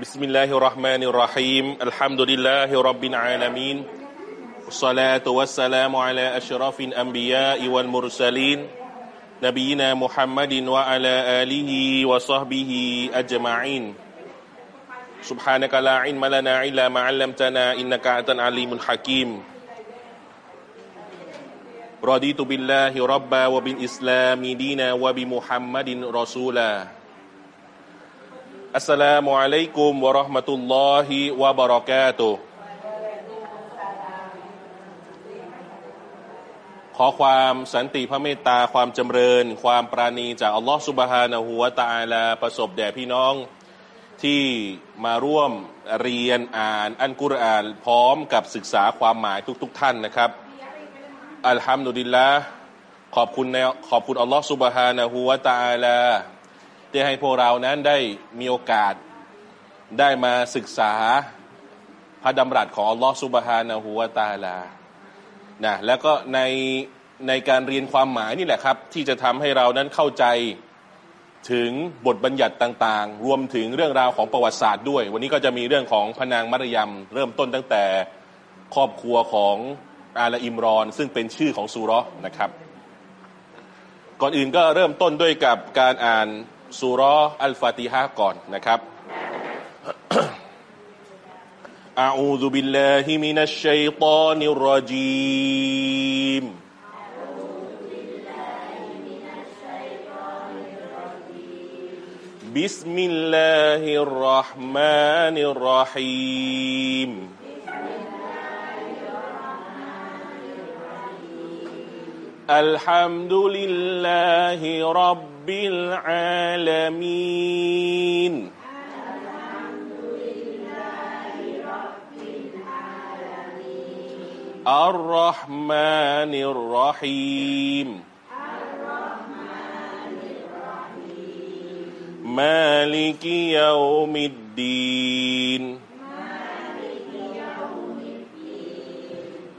بسم الله الرحمن الرحيم الحمد لله رب العالمين والصلاة والسلام على أشرف الأنبياء والمرسلين نبينا محمد وعلى آله وصحبه أجمعين سبحانك لا علم لنا إلا ما علمتنا إنك أنت العليم الحكيم رضيت بالله ربا وبالإسلام دينا وبمحمد رسولا อัสสลามุอะลัยกุมวะราะห์มะตุลลอฮิวะบะเราะกาตุขอความสันติพระเมตตาความจำเริญ ความปราณีจากอัลลอฮ์สุบฮานะฮูวะตาลาประสบแด่พี่น้องที่มาร่วมเรียนอ่านอันกุรอานพร้อมกับศึกษาความหมายทุกๆทท่านนะครับ อัลฮัมดุลิลละขอบคุณขอบคุณอัลลอฮ์สุบฮานะฮูวะตาลา ที่ให้พวกเรานั้นได้มีโอกาสได้มาศึกษาพระดำรัสของอัลลอฮฺสุบฮานะฮูวาตาลานะแล้วก็ในในการเรียนความหมายนี่แหละครับ ที่จะทำให้เรานั้นเข้าใจถึงบทบัญญัติต่างๆ รวมถึงเรื่องราวของประวัติศาสตร์ด้วย วันนี้ก็จะมีเรื่องของพนางมารยมเริ่มต้นตั้งแต่ครอบครัวของอาลอิมรอน ซึ่งเป็นชื่อของซูรอนะครับ ก่อนอื่นก็เริ่มต้นด้วยกับการอ่าน สุรอัลฟาติฮะก่อนนะครับ أعوذ بالله من الشيطان الرجيم بسم الله الرحمن الرحيم الحمد لله رب العالمين الرحمن الرحيم. مالك يوم الدين.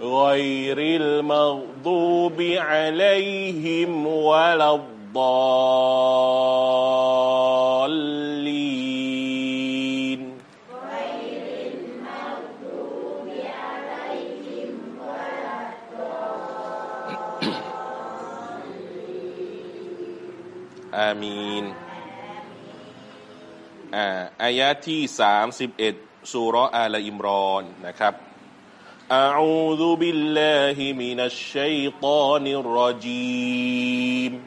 غير المغضوب عليهم ولا الضالين آمين อ่าอายะที่สามสิบเอ็ดสุรอาลอิมรอนนะครับ أعوذ بالله من الشيطان الرجيم.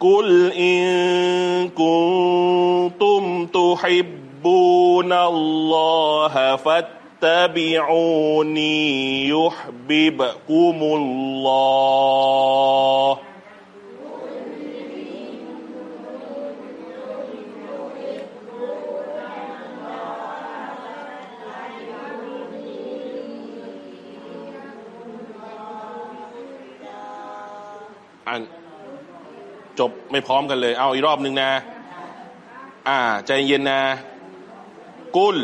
قل إن كنتم تحبون الله فاتبعوني يحببكم الله. จบไม่พร้อมกันเลย เอาอีกรอบหนึ่งนะ อ่า ใจเย็นนะ กุล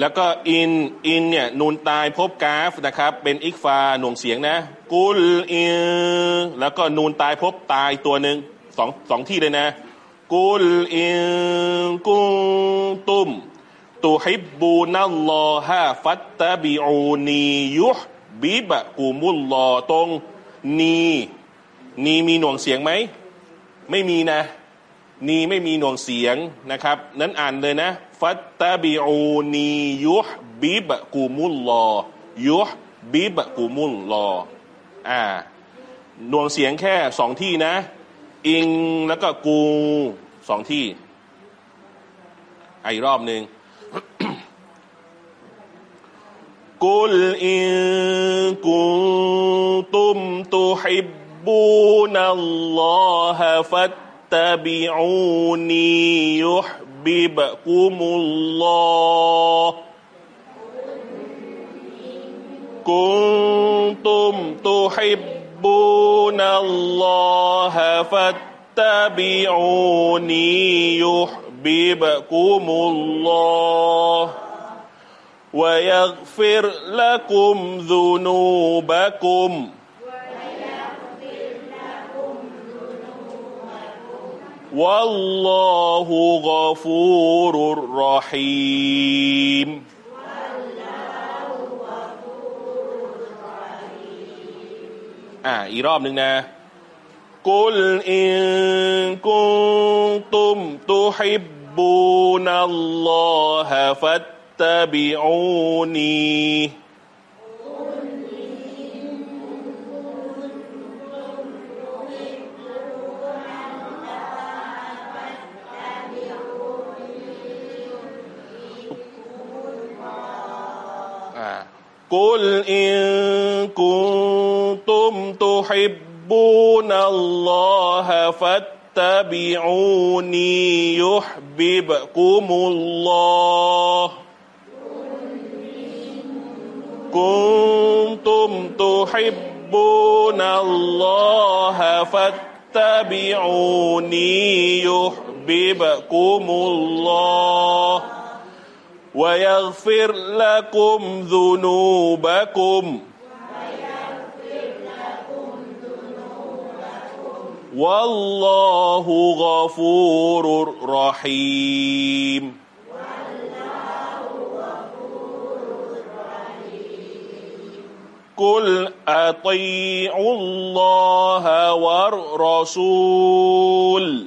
แล้วก็อิน อินเนี่ย นูนตายพบกาฟนะครับ เป็นอิกฟาหน่วงเสียงนะ กุลอินแล้วก็นูนตายพบตายตัวหนึ่งสองสองที่เลยนะ กุลอินกุตุมตุฮิบบูนัลลอฮะฟัตตบิอูนียุฮบิบะกูมุลลอตรงนีนีมีหน่วงเสียงไหม ไม่มีนะนีไม่มีหน่วงเสียงนะครับ นั้นอ่านเลยนะ ฟัตตาบิอูนียุฮบิบกูมุลลอยุฮบิบกูมุลลออ่าหน่วงเสียงแค่สองที่นะ อิงแล้วก็กูสองที่อีกรอบหนึ่งกุลอิงกุตุมตุฮิบ تحبون الله فاتبعوني يحببكم الله. كنتم تحبون الله فاتبعوني يحببكم الله. ويغفر لكم ذنوبكم. والله غفور رحيم อ่าอีกรอบหนึ่งนะกุลอินกุน قل إن كنتم تحبون الله فاتبعوني يحببكم الله كنتم تحبون الله فاتبعوني يحببكم الله ويغفر لكم ذنوبكم. والله غفور رحيم. قل أطيعوا الله والرسول.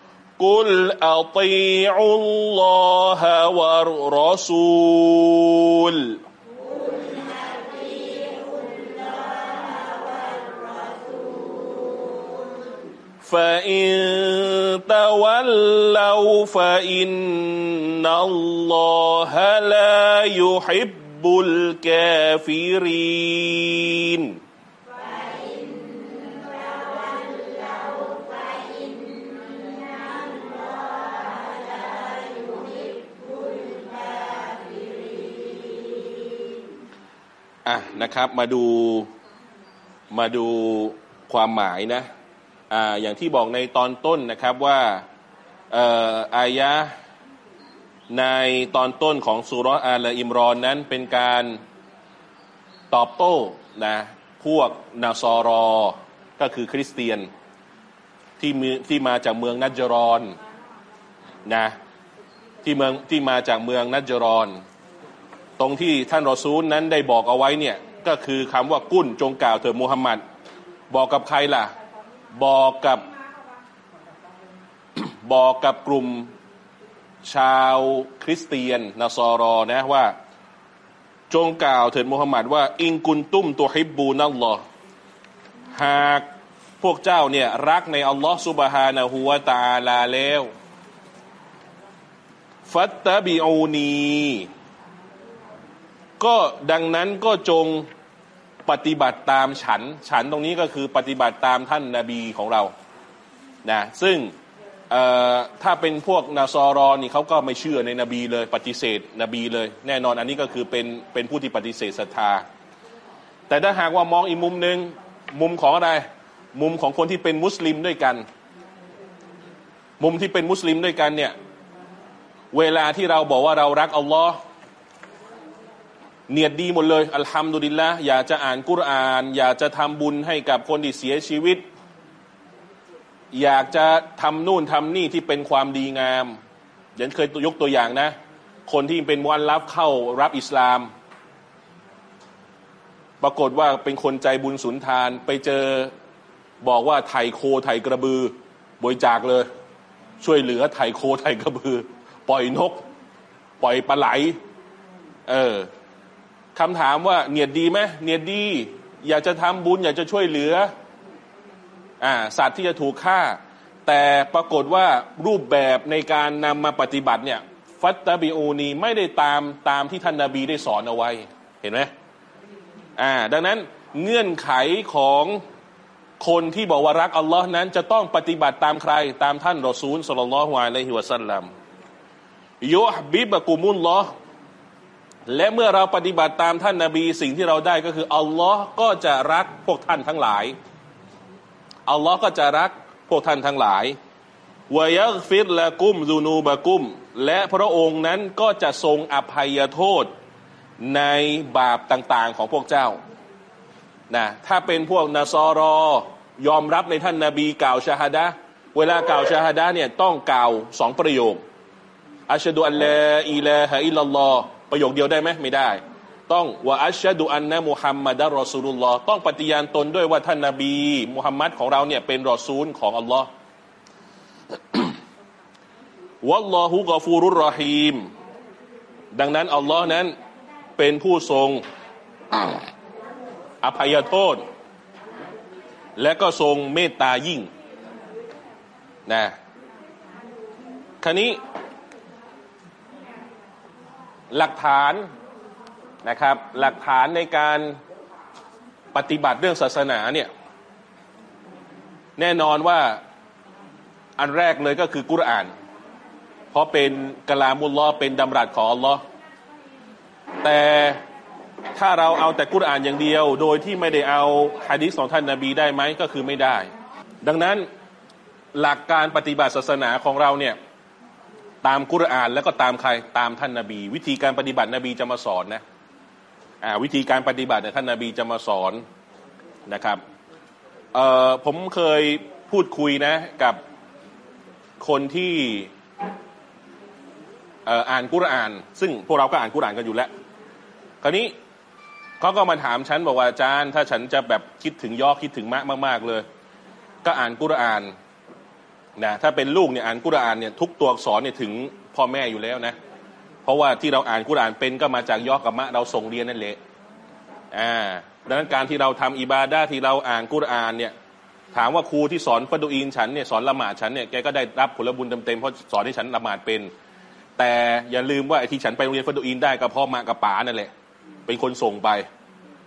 قل أطيعوا الله والرسول فإن تولوا فإن الله لا يحب الكافرين อะนะครับมาดูมาดูความหมายนะอ่าอย่างที่บอกในตอนต้นนะครับว่าเอ่ออายะในตอนต้นของสุรอาลอิมรอนนั้นเป็นการตอบโต้นะพวกนาซอรอ ก็คือคริสเตียนที่มีที่มาจากเมืองนัจจรอนนะที่เมืองที่มาจากเมืองนัจจรอน ตรงที่ท่านรอซูลนั้นได้บอกเอาไว้เนี่ยก็คือคำว่ากุ้นจงกล่าวเถิดมูฮัมหมัดบอกกับใครล่ะ บอกกับบอกกับกลุ่มชาวคริสเตียนนาซอรอนะว่า จงกล่าวเถิดมูฮัมหมัดว่า อิงกุนตุ้มตัวฮิบบูนัลลอหากพวกเจ้าเนี่ยรักในอัลลอฮ์สุบฮานะฮูวาตาลาแล้ว ฟัตตะบิอูนี ก็ดังนั้นก็จงปฏิบัติตามฉัน ฉันตรงนี้ก็คือปฏิบัติตามท่านนาบีของเรานะซึ่งถ้าเป็นพวกนาซอรอนี่เขาก็ไม่เชื่อในนบีเลยปฏิเสธนบีเลย แน่นอนอันนี้ก็คือเป็นเป็นผู้ที่ปฏิเสธศรัทธา แต่ถ้าหากว่ามองอีกมุมหนึ่งมุมของอะไร มุมของคนที่เป็นมุสลิมด้วยกัน มุมที่เป็นมุสลิมด้วยกันเนี่ยเวลาที่เราบอกว่าเรารักอัลลอฮ์ เนียดดีหมดเลยอัลฮัมดุลิลละอยากจะอ่านกุรอาน อยากจะทำบุญให้กับคนที่เสียชีวิต อยากจะทำนู่นทำนี่ที่เป็นความดีงามย่างเคยยกตัวอย่างนะ คนที่เป็นมวนรับเข้ารับอิสลาม ปรากฏว่าเป็นคนใจบุญสุนทานไปเจอบอกว่าไถ่โคไถ่กระบือบริจาคเลย ช่วยเหลือไถ่โคไถ่กระบือ ปล่อยนก ปล่อยปลาไหล เออ คำถามว่าเนียดดีไหมเนียดดี อยากจะทำบุญ อยากจะช่วยเหลืออ่าสัตว์ที่จะถูกฆ่า แต่ปรากฏว่ารูปแบบในการนำมาปฏิบัติเนี่ยฟัตตาบิอูนีไม่ได้ตามตามที่ท่านนาบีได้สอนเอาไว้ เห็นไหมอ่าดังนั้นเงื่อนไขของคนที่บอกว่ารักอัลลอฮ์นั้น จะต้องปฏิบัติตามใคร ตามท่านรอซูลสุลลัลลอฮุอะลัยฮิวะสัลลัมยุฮบิบะกุมุลลอฮ์ และเมื่อเราปฏิบัติตามท่านนาบีสิ่งที่เราได้ก็คืออัลลอฮ์ก็จะรักพวกท่านทั้งหลายอัลลอฮ์ก็จะรักพวกท่านทั้งหลายวายักฟิรละกุมซูนูบะกุม และพระองค์นั้นก็จะทรงอภัยโทษในบาปต่างๆของพวกเจ้านะถ้าเป็นพวกนาซอรอยอมรับในท่านนาบีกล่าวชาฮดะเวลากล่าวชาฮดะเนี่ยต้องกล่าวสองประโยคอัชดุอัลลอฮอิลาฮะอิลลัลลอฮ ประโยคเดียวได้ไหมไม่ได้ ต้องว่าอัชดุอันนะมุฮัมมัดรอซูลุลลอฮ์ต้องปฏิญาณตนด้วยว่าท่านนาบีมุฮัมมัดของเราเนี่ยเป็นรอซูลของอัลลอฮ์วัลลอฮุกอฟูรุรรอฮีมดังนั้นอัลลอฮ์นั้นเป็นผู้ทรงอภัยโทษ และก็ทรงเมตตายิ่งนะครนี้ หลักฐานนะครับ หลักฐานในการปฏิบัติเรื่องศาสนาเนี่ยแน่นอนว่าอันแรกเลยก็คือกุรอาน เพราะเป็นกลามุลลอเป็นดำรัสของอัลลอฮ์แต่ถ้าเราเอาแต่กุรอานอย่างเดียว โดยที่ไม่ได้เอาฮะดิษของท่านนาบีได้ไหมก็คือไม่ได้ ดังนั้นหลักการปฏิบัติศาสนาของเราเนี่ย ตามกุรอานแล้วก็ตามใครตามท่านนาบี วิธีการปฏิบัตินบีจะมาสอนนะอ่าวิธีการปฏิบัติเนี่ยท่านนาบีจะมาสอนนะครับเอ่อผมเคยพูดคุยนะกับคนที่อ่านกุรอาน ซึ่งพวกเราก็อ่านกุรอานกันอยู่แล้ว คราวนี้เขาก็มาถามฉันบอกว่าอาจารย์ ถ้าฉันจะแบบคิดถึงย่อคิดถึงมากมาก ๆเลย ก็อ่านกุรอาน นะถ้าเป็นลูกเนี่ยอ่านกุรอานเนี่ยทุกตัวอักษรเนี่ยถึงพ่อแม่อยู่แล้วนะเพราะว่าที่เราอ่านกุรอานเป็นก็มาจากย่อกับมะเราส่งเรียนนั่นแหละอ่าดังนั้นการที่เราทำอิบาดาที่เราอ่านกุรอานเนี่ยถามว่าครูที่สอนฟัดูอินฉันเนี่ยสอนละหมาดฉันเนี่ยแกก็ได้รับผลบุญเต็มๆเพราะสอนให้ฉันละหมาดเป็น แต่อย่าลืมว่าไอ้ที่ฉันไปโรงเรียนฟัดูอินได้ก็พราะมากับป๋านั่นแหละ เป็นคนส่งไป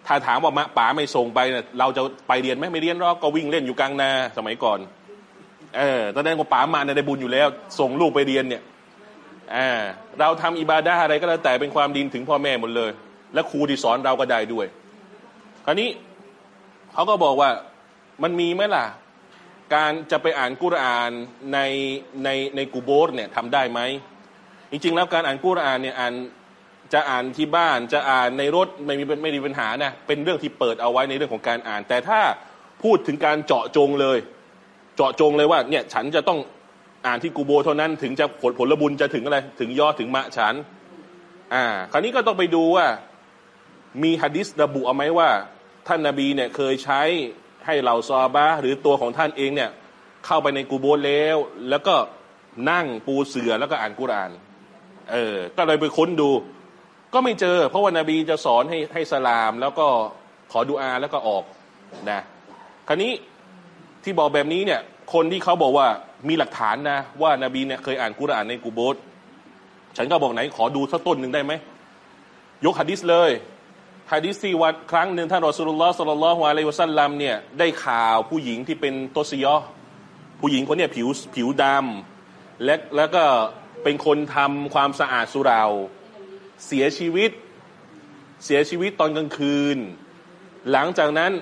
ถ้าถามว่ามะป๋าไม่ส่งไปเนี่ยเราจะไปเรียนไหมไม่เรียนหรอกก็วิ่งเล่นอยู่กลางนาสมัยก่อน เออตอนนั้นก็ป๋ามาในได้บุญอยู่แล้ว ส่งลูกไปเรียนเนี่ยอ่าเราทำอิบาดาอะไรก็แล้วแต่เป็นความดีถึงพ่อแม่หมดเลย และครูที่สอนเราก็ได้ด้วย คราวนี้เขาก็บอกว่ามันมีไหมล่ะ การจะไปอ่านกุรานในในในกูโบสเนี่ยทำได้ไหมจริงๆแล้วการอ่านกุรานเนี่ยอ่านจะอ่านที่บ้านจะอ่านในรถไม่มีไม่มีปัญหานะเป็นเรื่องที่เปิดเอาไว้ในเรื่องของการอ่าน แต่ถ้าพูดถึงการเจาะจงเลย เจาะจงเลยว่าเนี่ยฉันจะต้องอ่านที่กูโบเท่านั้นถึงจะผลผลบุญจะถึงอะไร ถึงยอดถึงมะฉัน อ่า คราวนี้ก็ต้องไปดูว่ามีฮะดิษระบุเอาไหมว่า ท่านนาบีเนี่ยเคยใช้ให้เหล่าซอบาหรือตัวของท่านเองเนี่ย เข้าไปในกูโบแล้ว แล้วก็นั่งปูเสือแล้วก็อ่านกุราน เออ ก็เลยไปค้นดู ก็ไม่เจอ เพราะว่านาบีจะสอนให้ให้สลามแล้วก็ขอดุอาแล้วก็ออกนะ คราวนี้ ที่บอกแบบนี้เนี่ย คนที่เขาบอกว่ามีหลักฐานนะ ว่านาบีเนี่ยเคยอ่านกุรานในกูโบสฉันก็บอกไหนขอดูสักต้นหนึ่งได้ไหม ยกฮะดิษเลยฮะดิษที่วันครั้งหนึ่งท่านรอสุลลอฮ์สุลลัลฮวาเลวะซัลลัมเนี่ยได้ข่าวผู้หญิงที่เป็นโตซิยอผู้หญิงคนเนี้ผิวผิวดำและแล้วก็เป็นคนทำความสะอาดสุราเสียชีวิต เสียชีวิตตอนกลางคืน หลังจากนั้น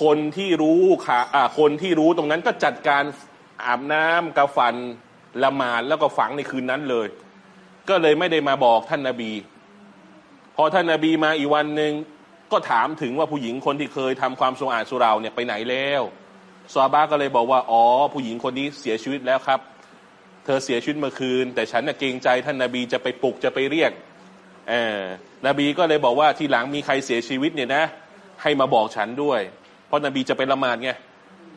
คนที่รู้ค่ะคนที่รู้ตรงนั้นก็จัดการอาบน้ำกาฟันละหมาดแล้วก็ฝังในคืนนั้นเลย ก็เลยไม่ได้มาบอกท่านนาบี พอท่านนาบีมาอีกวันหนึ่งก็ถามถึงว่าผู้หญิงคนที่เคยทำความสะอาดสุราเนี่ยไปไหนแล้วซาบาก็เลยบอกว่าอ๋อผู้หญิงคนนี้เสียชีวิตแล้วครับ เธอเสียชีวิตเมื่อคืน แต่ฉันเกรงใจท่านนาบีจะไปปลุกจะไปเรียกเออนบีก็เลยบอกว่าทีหลังมีใครเสียชีวิตเนี่ยนะ ให้มาบอกฉันด้วย ราะนบีจะไปละหมาดไง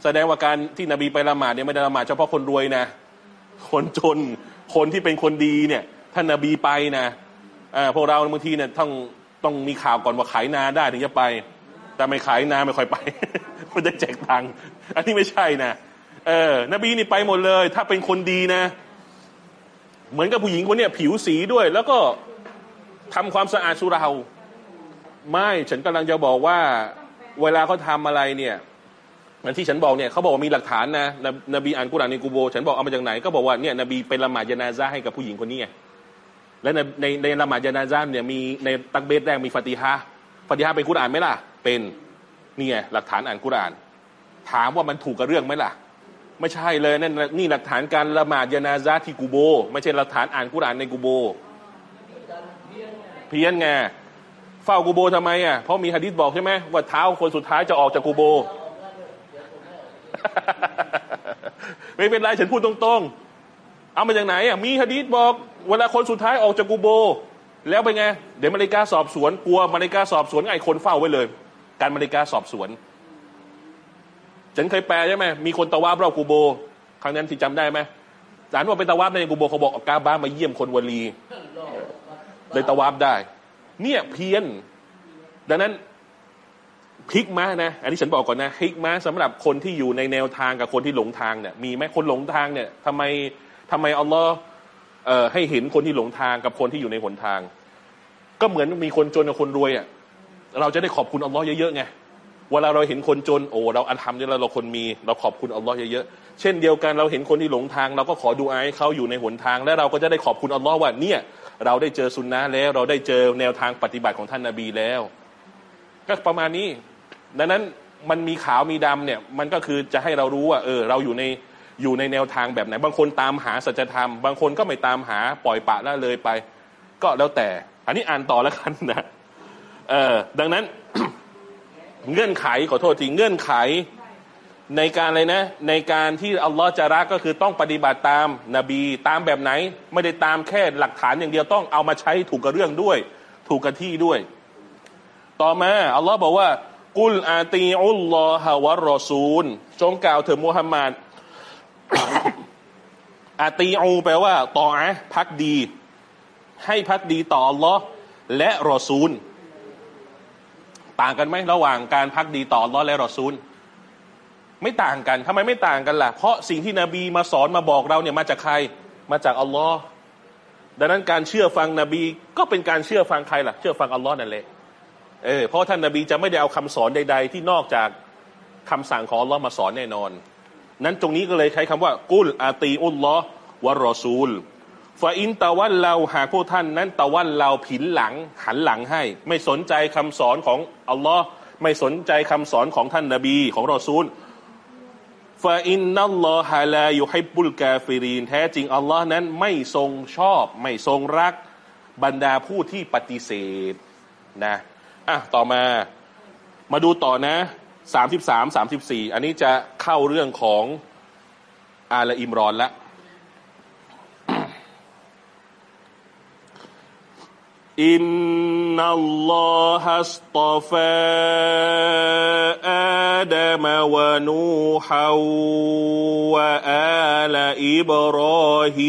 แสดงว่าการที่นบีไปละหมาดเนี่ยไม่ได้ละหมาดเฉพาะคนรวยนะ คนจนคนที่เป็นคนดีเนี่ยท่านนบีไปนะอพวกเราบางทีเนี่ยต้องต้องมีข่าวก่อนว่าขายนาได้ถึงจะไป แต่ไม่ขายนาไม่ค่อยไปมันจะแจกตังค์อันนี้ไม่ใช่นะเออนบีนี่ไปหมดเลย ถ้าเป็นคนดีนะ เหมือนกับผู้หญิงคนเนี้ยผิวสีด้วย แล้วก็ทำความสะอาดสุราไม่ฉันกำลังจะบอกว่า เวลาเขาทาอะไรเนี่ยเหมือนที่ฉันบอกเนี่ยเขาบอกว่ามีหลักฐานนะนบนบีอ่านกุรานในกูโบ ฉันบอกเอามาจากไหนก็บอกว่าเนี่ยนบีเป็นละหมาดยานาซาให้กับผู้หญิงคนนี้ไงและในในในละหมาดยานาซาเนี่ยมีในตักเบสแรกมีฟาติฮะฟาติฮะเป็นกุรานไหมล่ะ เป็นนี่ไงหลักฐานอ่านกุราน ถามว่ามันถูกกับเรื่องไหมล่ะ ไม่ใช่เลยนั่นนี่หลักฐานการละหมาดยานาซาที่กูโบ ไม่ใช่หลักฐานอ่านกุรานในกูโบ เพี้ยนไง เฝ้ากูโบทำไมอะเพราะมีฮะดิษบอกใช่ไหมว่าเท้าคนสุดท้ายจะออกจากกูโบ ไม่เป็นไรฉันพูดตรงๆ เอามาจากไหนอะมีฮะดีษบอก เวลาคนสุดท้ายออกจากกูโบ แล้วเป็นไง เดี๋ยวมาริกาสอบสวนกลัวมาริกาสอบสวนไอ้คนเฝ้าไว้เลย การมาริกาสอบสวน ฉันเคยแปลใช่ไหมมีคนตะวาบรอบกูโบ ครั้งนั้นที่จำได้ไหมสารว่าเป็นตะวาบในกูโบเขาบอกกาบ้ามาเยี่ยมคนวลีเลยตะวาบได้ เนี่ยเพี้ยน ดังนั้นพลิกมานะ อันนี้ฉันบอกก่อนนะพลิกมาสำหรับคนที่อยู่ในแนวทางกับคนที่หลงทางเนี่ยมีไหมคนหลงทางเนี่ยทำไมทำไมอัลลอฮ์เอ่อให้เห็นคนที่หลงทางกับคนที่อยู่ในหนทาง ก็เหมือนมีคนจนกับคนรวยอะเราจะได้ขอบคุณอัลลอฮ์เยอะๆไงเวลาเราเห็นคนจนโอ้เราอันทำเนี่ยเราคนมี เราขอบคุณอัลลอฮ์เยอะๆเช่นเดียวกันเราเห็นคนที่หลงทาง เราก็ขอดูอาให้เขาอยู่ในหนทาง และเราก็จะได้ขอบคุณอัลลอฮ์ว่าเนี่ย เราได้เจอสุนนะแล้ว เราได้เจอแนวทางปฏิบัติของท่านนาบีแล้ว ก็ประมาณนี้ ดังนั้นมันมีขาวมีดำเนี่ย มันก็คือจะให้เรารู้ว่า เออ เราอยู่ในอยู่ในแนวทางแบบไหน บางคนตามหาสัจธรรม บางคนก็ไม่ตามหาปล่อยปะละเลยไป ก็แล้วแต่ อันนี้อ่านต่อแล้วกันนะเออดังนั้น เงื่อนไขขอโทษทีเงื่อนไข ในการอะไรนะ ในการที่อัลลอฮ์จะรักก็คือต้องปฏิบัติตามนบีตามแบบไหน ไม่ได้ตามแค่หลักฐานอย่างเดียวต้องเอามาใช้ถูกกับเรื่องด้วย ถูกกับที่ด้วย ต่อมาอัลลอฮ์บอกว่า กุลอาตีอุลลอฮะวะรอซูล จงกล่าวเถิดมุฮัมมัดอาตีอูแปลว่า ต่ออะพักดี ให้พักดีต่ออัลลอฮ์และรอซูล ต่างกันไหมระหว่างการพักดีต่ออัลลอฮ์และรอซูล ไม่ต่างกันทำไมไม่ต่างกันล่ะ เพราะสิ่งที่นบีมาสอนมาบอกเราเนี่ยมาจากใคร มาจากอัลลอฮ์ดังนั้นการเชื่อฟังนบีก็เป็นการเชื่อฟังใครล่ะ เชื่อฟังอัลลอฮ์นั่นแหละเออเพราะท่านนบีจะไม่ได้เอาคำสอนใด ๆ ที่นอกจากคำสั่งของอัลลอฮ์มาสอนแน่นอน นั้นตรงนี้ก็เลยใช้คำว่า قل أطيعوا الله والرسول فإن تولوا หากพวกท่านนั้น تولوا ผินหลังหันหลังให้ ไม่สนใจคำสอนของอัลลอฮ์ไม่สนใจคำสอนของท่านนบีของรอซูล فإن الله لا يحب الكافرين แท้จริงอัลลอฮ์นั้นไม่ทรงชอบ ไม่ทรงรัก บรรดาผู้ที่ปฏิเสธนะอะต่อมามาดูต่อนะสามสิบสามสามสิบสี่อันนี้จะเข้าเรื่องของอาลอิมรอนละ إن الله اصطفى آدم ونوحا وآل إبراهيم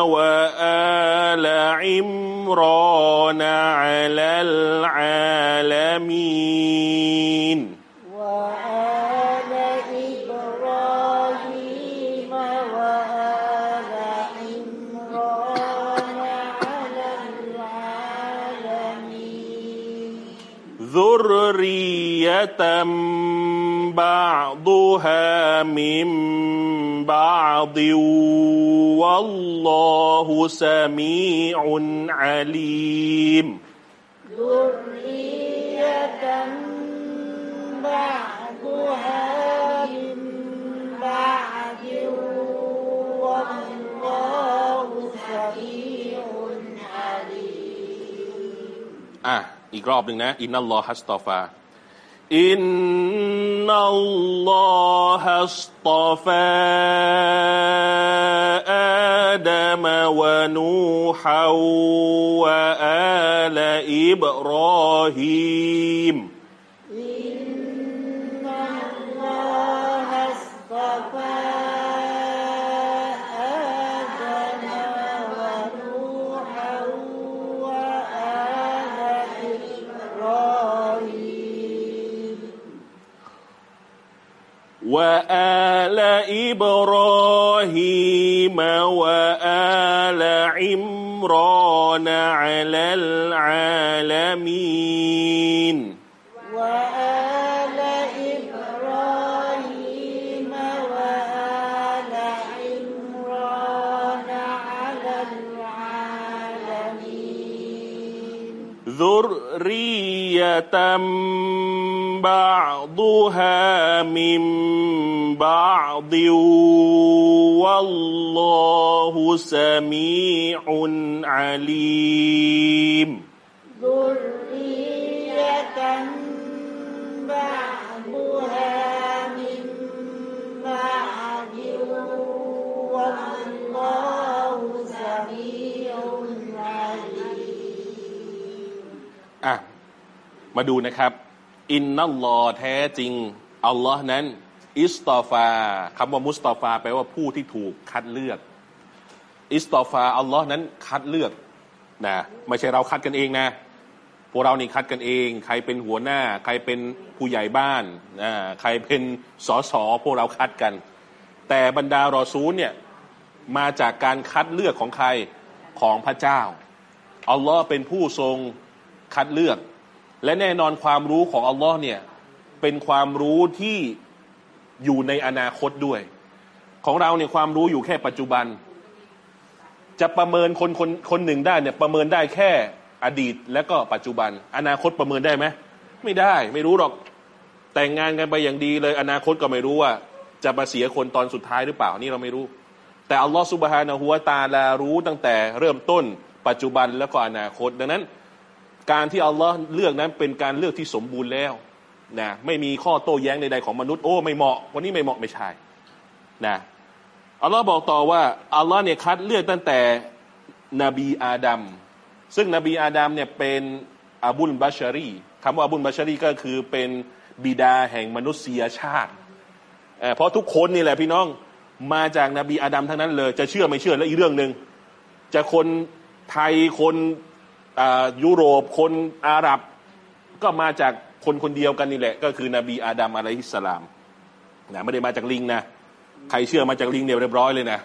وآل عمران على العالمين. وآل إبراهيم وآل عمران على العالمين. ذرية بعضها من بعض والله سميع عليم. ذرية بعضها من والله سميع عليم. อ่ะอีกรอบหนึ่งนะอินนัลลอฮัสตอฟา อินนัลลอฮั وآل إبراهيم وآل عمران على العالمين. وآل إبراهيم وآل عمران على العالمين. ذرية بعضها من بعض والله سميع عليم ذرية بعضها من بعد والله سميع عليم อ่ะ มาดูนะครับ อ่า إن الله แท้จริง อัลลอฮ์นั้น اصطفى คำว่า مصطفى แปลว่าผู้ที่ถูกคัดเลือก اصطفى อัลลอฮ์นั้นคัดเลือกนะไม่ใช่เราคัดกันเองนะพวกเรานี่คัดกันเอง ใครเป็นหัวหน้า ใครเป็นผู้ใหญ่บ้านอ่าใครเป็นสสพวกเราคัดกัน แต่บรรดารอซูลเนี่ยมาจากการคัดเลือกของใครของพระเจ้าอัลลอฮ์เป็นผู้ทรงคัดเลือก และแน่นอนความรู้ของอัลลอฮ์เนี่ยเป็นความรู้ที่อยู่ในอนาคตด้วย ของเราเนี่ยความรู้อยู่แค่ปัจจุบัน จะประเมินคนคนคนหนึ่งได้เนี่ยประเมินได้แค่อดีตและก็ปัจจุบัน อนาคตประเมินได้ไหมไม่ได้ไม่รู้หรอกแต่งงานกันไปอย่างดีเลย อนาคตก็ไม่รู้ว่า จะมาเสียคนตอนสุดท้ายหรือเปล่านี่เราไม่รู้ แต่อัลลอฮ์สุบฮานะฮูวะตาลารู้ตั้งแต่เริ่มต้นปัจจุบันแล้วก็อนาคต ดังนั้น การที่อัลลอฮ์เลือกนั้นเป็นการเลือกที่สมบูรณ์แล้วนะไม่มีข้อโต้แย้งใดๆของมนุษย์โอ้ไม่เหมาะวันนี้ไม่เหมาะไม่ใช่นะอัลลอฮ์บอกต่อว่าอัลลอฮ์เนี่ยคัดเลือกตั้งแต่นบีอาดัมซึ่งนบีอาดัมเนี่ยเป็นอาบุลบัชารีคำว่าอาบุลบัชารีก็คือเป็นบิดาแห่งมนุษยชาติเพราะทุกคนนี่แหละพี่น้องมาจากนบีอาดัมทั้งนั้นเลย จะเชื่อไม่เชื่อแล้วอีกเรื่องหนึ่งจะคนไทยคน ยุโรปคนอาหรับก็มาจากคนคนเดียวกันนี่แหละ ก็คือนบีอาดัมอะลัยฮิสสลามนะไม่ได้มาจากลิงนะใครเชื่อมาจากลิงเนี่ยเรียบร้อยเลยนะ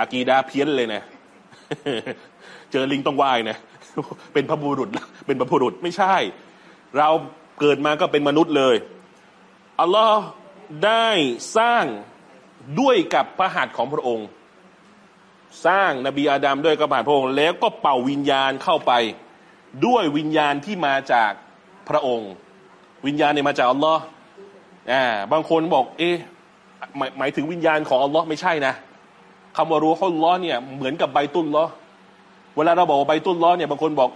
อากีดาเพี้ยนเลยนะเจอลิงต้องไหว้นะเป็นพระบุรุษเป็นพระบุรุษไม่ใช่ เราเกิดมาก็เป็นมนุษย์เลยอัลลอฮ์ได้สร้างด้วยกับพระหัตถ์ของพระองค์ สร้างนบีอาดัมด้วยกับพระหัตถ์พระองค์แล้วก็เป่าวิญญาณเข้าไป ด้วยวิญญาณที่มาจากพระองค์ วิญญาณเนี่ยมาจากอัลลอฮ์อ่าบางคนบอก เอ๊ะหมายหมายถึงวิญญาณของอัลลอฮ์ไม่ใช่นะคำว่ารู้ของอัลลอฮ์เนี่ยเหมือนกับใบตุลลอฮ์เวลาเราบอกว่าใบตุลลอฮ์เนี่ยบางคนบอก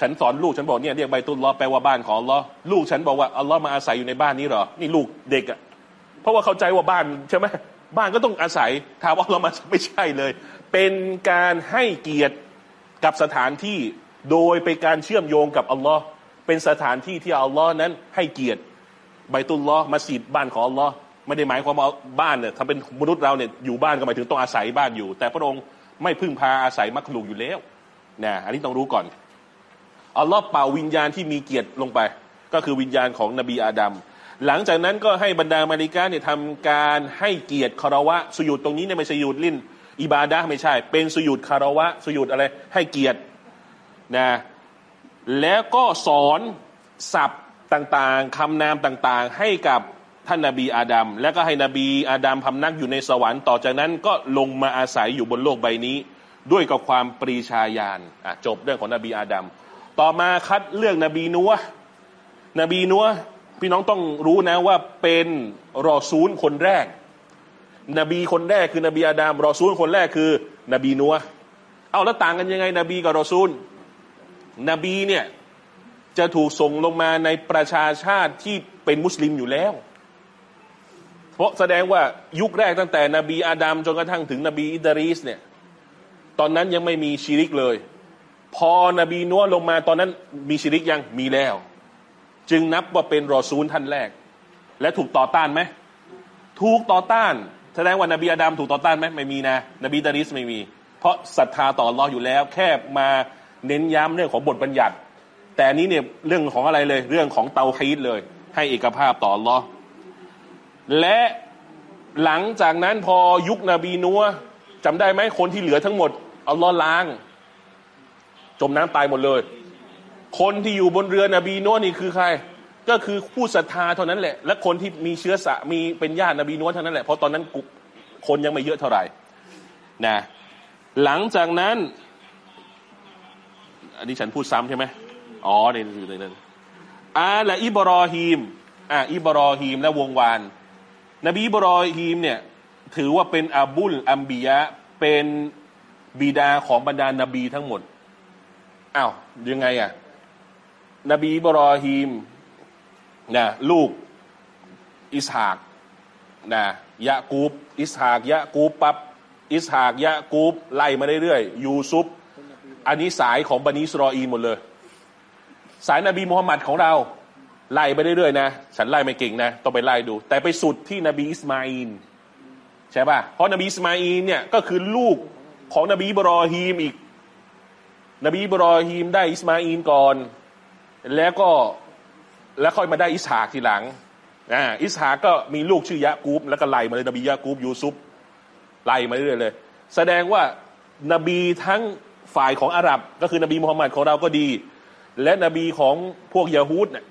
ฉันสอนลูกฉันบอกเนี่ยเรียกใบตุลลอฮ์แปลว่าบ้านของอัลลอฮ์ลูกฉันบอกว่าอัลลอฮ์มาอาศัยอยู่ในบ้านนี้เหรอนี่ลูกเด็กอะเพราะว่าเข้าใจว่าบ้านใช่ไหมบ้านก็ต้องอาศัยถามว่าอัลลอฮ์มาไม่ใช่เลย เป็นการให้เกียรติกับสถานที่ โดยเป็นการเชื่อมโยงกับอัลลอฮ์เป็นสถานที่ที่อัลลอฮ์นั้นให้เกียรติใบตุลลอฮ์มัสยิดบ้านของอัลลอฮ์ไม่ได้หมายความว่าบ้านเนี่ยถ้าเป็นมนุษย์เราเนี่ยอยู่บ้านก็หมายถึงต้องอาศัยบ้านอยู่ แต่พระองค์ไม่พึ่งพาอาศัยมักลุกอยู่แล้วนะอันนี้ต้องรู้ก่อนอัลลอฮ์เป่าวิญญาณที่มีเกียรติลงไป ก็คือวิญญาณของนบีอาดัมหลังจากนั้นก็ให้บรรดามาริกาเนี่ยทำการให้เกียรติคารวะสุยุดตรงนี้เนี่ยไม่ใช่สุยุดลิ้นอิบาดะไม่ใช่ เป็นสุยุดคารวะสุยุดอะไรให้เกียรติ นะแล้วก็สอนศัพท์ต่างๆคำนามต่างๆ ให้กับท่านนาบีอาดัมแล้วก็ให้นบีอาดัมพำนักอยู่ในสวรรค์ต่อจากนั้นก็ลงมาอาศัยอยู่บนโลกใบนี้ ด้วยกับความปรีชาญาณอะจบเรื่องของนบีอาดัมต่อมาคัดเลือกนบีนัวนบีนัวพี่น้องต้องรู้นะว่าเป็นรอซูลคนแรก นบีคนแรกคือนบีอาดัมรอซูลคนแรกคือ นบีนัวเอาแล้วต่างกันยังไงนบีกับรอซูล นบีเนี่ยจะถูกส่งลงมาในประชาชาติที่เป็นมุสลิมอยู่แล้ว เพราะแสดงว่ายุคแรกตั้งแต่นบีอาดัมจนกระทั่งถึงนบีอิดริสเนี่ยตอนนั้นยังไม่มีชีริกเลย พอนบีนัวลงมาตอนนั้นมีชีริกยังมีแล้ว จึงนับว่าเป็นรอซูลท่านแรก และถูกต่อต้านไหมถูกต่อต้าน แสดงว่านบีอาดัมถูกต่อต้านไหมไม่มีนะ นบีอิดาริสไม่มี เพราะศรัทธาต่อรออยู่แล้ว แค่มา เน้นย้ำเรื่องของบทบัญญัติ แต่นี้เนี่ยเรื่องของอะไรเลย เรื่องของเตาคีดเลย ให้เอกภาพต่อรอและหลังจากนั้นพอยุคนบีนัวจำได้ไหมคนที่เหลือทั้งหมดเอัลลอล้าง จมน้ำตายหมดเลย คนที่อยู่บนเรือนบีนัวนี่คือใคร ก็คือผู้ศรัทธาเท่านั้นแหละ และคนที่มีเชื้อสะมีเป็นญาตินบีนัวเท่านั้นแหละเพราะตอนนั้นคนยังไม่เยอะเท่าไหร่นะหลังจากนั้น อันนี้ฉันพูดซ้ำใช่ไหมอ๋อในในนั้นอาและอิบรอฮีมอ่าอิบรอฮีมและวงวาน นบีอิบรอฮีมเนี่ยถือว่าเป็นอับุลอัมบียะเป็นบิดาของบรรดานบีทั้งหมดอ้าวยังไงอะนบีอิบรอฮีมนะลูกอิสฮากนะยะกูบอิสฮากยะกูบปับอิสฮากยะกูบไล่มาเรื่อยๆยูซุฟ อันนี้สายของบันิสรออีหมดเลย สายนบีมุฮัมมัดของเรา ไล่ไปเรื่อยๆนะ ฉันไล่ไม่เก่งนะ ต้องไปไล่ดู แต่ไปสุดที่นบีอิสมาอีลใช่ป่ะ เพราะนบีอิสมาอีลเนี่ยก็คือลูกของนบีบรอฮีมอีก นบีบรอฮีมได้อิสมาอีลก่อน แล้วก็แล้วค่อยมาได้อิสฮากทีหลังอ่าอิสฮากก็มีลูกชื่อยะกูบแล้วก็ไล่มาเลยนบียะกูบยูซุปไล่มาเรื่อยๆเลย แสดงว่านบีทั้ง ฝ่ายของอาหรับ ก็คือนบีมุฮัมมัดของเราก็ดี และนบีของพวกยาฮูดเนี่ย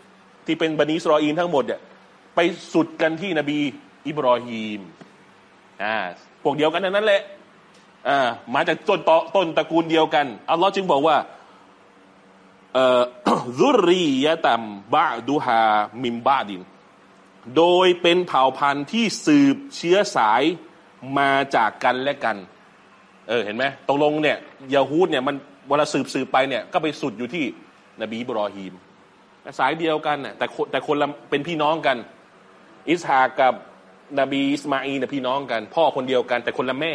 ที่เป็นบันิสรออีนทั้งหมดเนี่ยไปสุดกันที่นบีอิบรอฮีมอ่าพวกเดียวกันนั้นแหละอ่ามาจากต้นตอต้นตระกูลเดียวกันอัลลอฮ์จึงบอกว่าเอ่อซุรียะตัมบะดูฮามิมบาดิน โดยเป็นเผ่าพันธุ์ที่สืบเชื้อสายมาจากกันและกัน เออเห็นไหมตกลงเนี่ยยาฮูดเนี่ยมันเวลาสืบสืบไปเนี่ยก็ไปสุดอยู่ที่นบีบรอฮีมสายเดียวกันน่ะแต่แต่คนละเป็นพี่น้องกัน อิสฮากกับนบีอิสมาอีเนี่ยพี่น้องกัน พ่อคนเดียวกัน แต่คนละแม่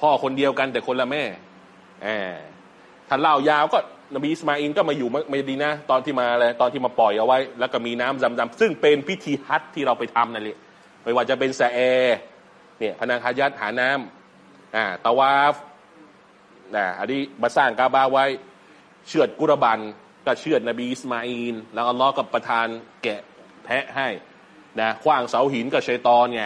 พ่อคนเดียวกัน แต่คนละแม่แอบถ้าเล่ายาวก็นบีอิสมาอินก็มาอยู่มาดีนะ ตอนที่มาอะไรตอนที่มาปล่อยเอาไว้ แล้วก็มีน้ำจำๆซึ่งเป็นพิธีฮัทที่เราไปทำนั่นแหละไม่ว่าจะเป็นแสแอเนี่ยพนังฮายัดหาน้ำ อ่าตาวาฟนะอันนี้มาสร้างกาบาไว้ เชือดกุรบันก็เชือดนบีอิสมาอินแล้วอัลลอฮ์ก็ประทานแกะแพะให้นะขว้างเสาหินกับชัยตอนไง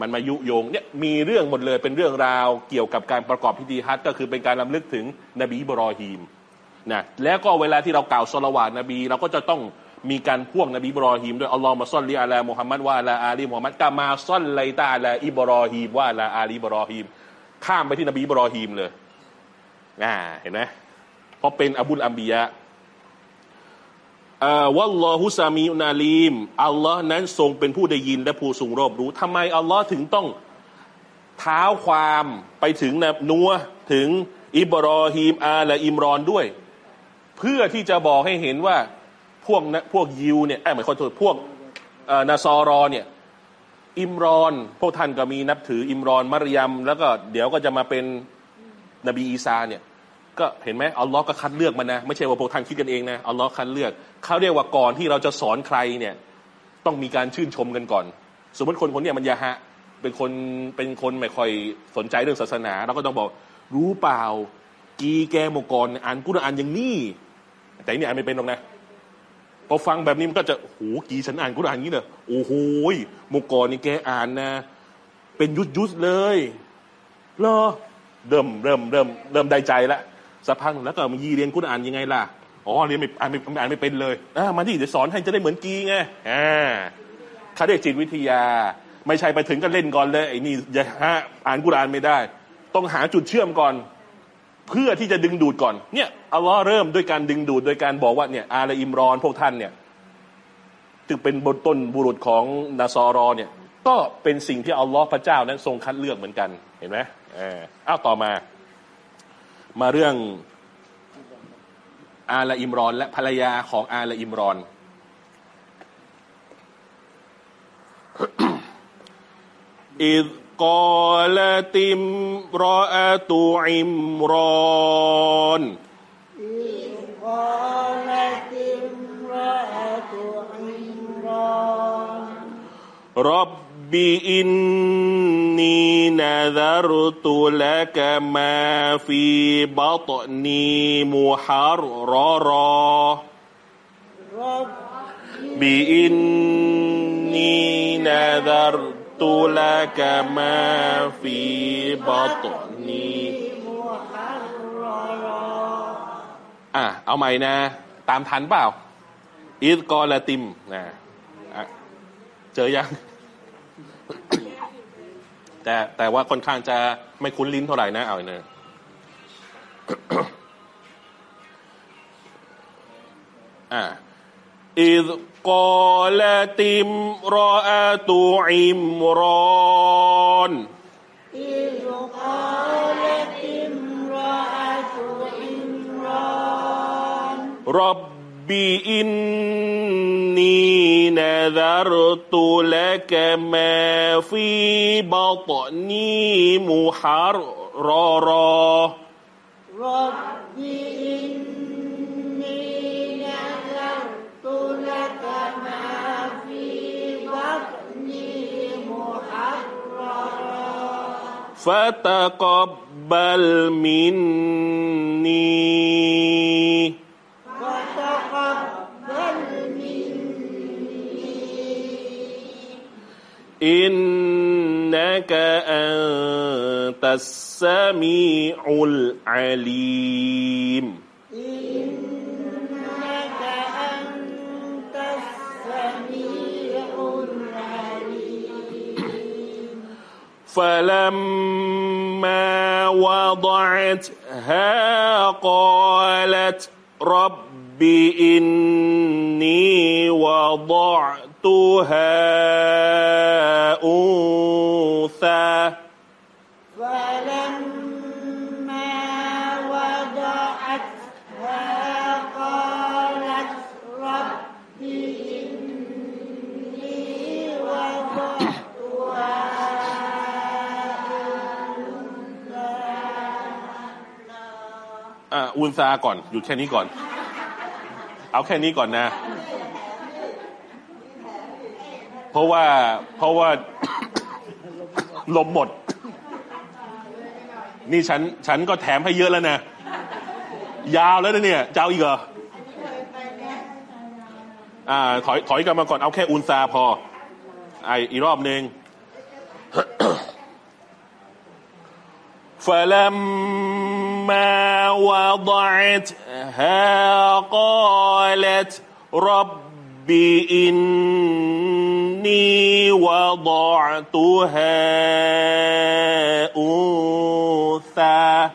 มันมายุโยงเนี่ยมีเรื่องหมดเลยเป็นเรื่องราวเกี่ยวกับการประกอบพิธีฮัจก็คือเป็นการลำลึกถึงนบีบรอฮีมนะแล้วก็เวลาที่เรากล่าวสละวาดนบี เราก็จะต้องมีการพ่วงนบีบรอฮีมด้วยอัลลอฮ์มาซอลลีอะลามุฮัมมัดว่าลาอาลีมุฮัมมัดกามาซอลไลตาลาอิบรอฮีมว่าลาอาลีบรอฮีม ข้ามไปที่นบีบรอฮีมเลยอ่าเห็นไหมเพราะเป็นอบุลอัมบียะวัลลอฮุซามีอุนาลีมอัลลอฮ์นั้นทรงเป็นผู้ได้ยินและผู้ทรงรอบรู้ทำไมอัลลอฮ์ถึงต้องเท้าความไปถึงนนัวถึงอิบรอฮีมอาและอิมรอนด้วย เพื่อที่จะบอกให้เห็นว่าพวกพวกยิวเนี่ยไอ้หมายความว่าพวกนาซอรอเนี่ย อิมรอน พวกท่านก็มีนับถืออิมรอนมารยม แล้วก็เดี๋ยวก็จะมาเป็นนบีอีสาเนี่ย ก็เห็นไหมอัลลอฮ์ก็คัดเลือกมันนะ ไม่ใช่ว่าพวกท่านคิดกันเองนะอัลลอฮ์คัดเลือกเขาเรียกว่าก่อนที่เราจะสอนใครเนี่ย ต้องมีการชื่นชมกันก่อน สมมติคนคนนี้มันยาฮะเป็นคนเป็นคนไม่ค่อยสนใจเรื่องศาสนาเราก็ต้องบอกรู้เปล่า กีแกโมกรอ่านกุรอานอย่างนี้แต่นี่อ่านไม่เป็นหรอกนะ พอฟังแบบนี้มันก็จะโหกีฉันอ่านกุรอานอย่างนี้เลยโอ้โหโมกรนี่แกอ่านนะ เป็นยุดยุดเลยเหรอเริ่มเริ่มเริ่มเริ่มได้ใจแล้วสักพักแล้วก็มายีเรียนกุรอานยังไงล่ะอ๋อเรียนไม่อ่านไม่อ่านไม่เป็นเลยอ่ามาที่เดี๋ยวสอนให้จะได้เหมือนกีไงอ่าเขาเรียกจิตวิทยา ไม่ใช่ไปถึงก็เล่นก่อนเลยไอ้นี่อย่าฮะอ่านกุรอานไม่ได้ ต้องหาจุดเชื่อมก่อน เพื่อที่จะดึงดูดก่อนเนี่ยอัลลอฮ์เริ่มด้วยการดึงดูดโดยการบอกว่าเนี่ยอาลอิมรอนพวกท่านเนี่ยถึงเป็นบนต้นบุรุษของนาซอรอเนี่ยก็เป็นสิ่งที่อัลลอฮ์พระเจ้านั้นทรงคัดเลือกเหมือนกันเห็นไหมอ่าอ้าวต่อมา มาเรื่องอาลาอิมรอน และภรรยาของอาลาอิมรอนอิ قالت امرأة عمران. إذ قالت امرأة عمران رب إني نذرت لك ما في بطني محررا. رب إني نذرت لك ما في بطني محررا อ่ะ เอาใหม่นะ ตามทันเปล่า อิดกอลาติมนะอ่ะเจอยัง แต่แต่ว่าค่อนข้างจะไม่คุ้นลิ้นเท่าไหร่นะ เอาอีกนะ อ่ะ إذ قالت امرأة عمران. إذ قالت امرأة عمران. رب إني نذرت لك ما في بطني محررا. فتقبل مني. وتقبل مني إنك أنت السميع العليم. فلما وضعتها قالت رب إني وضعتها أنثى อุนซาก่อนหยุดแค่นี้ก่อน เอาแค่นี้ก่อนนะ เพราะว่าเพราะว่าลมหมด นี่ฉันฉันก็แถมให้เยอะแล้วนะ ยาวแล้วนะเนี่ยจะเอาอีกเหรออ่า ถอยถอยกลับมาก่อนเอาแค่อุนซาพอไออีกรอบหนึ่ง فلما وضعتها قالت رب إني وضعتها أنثى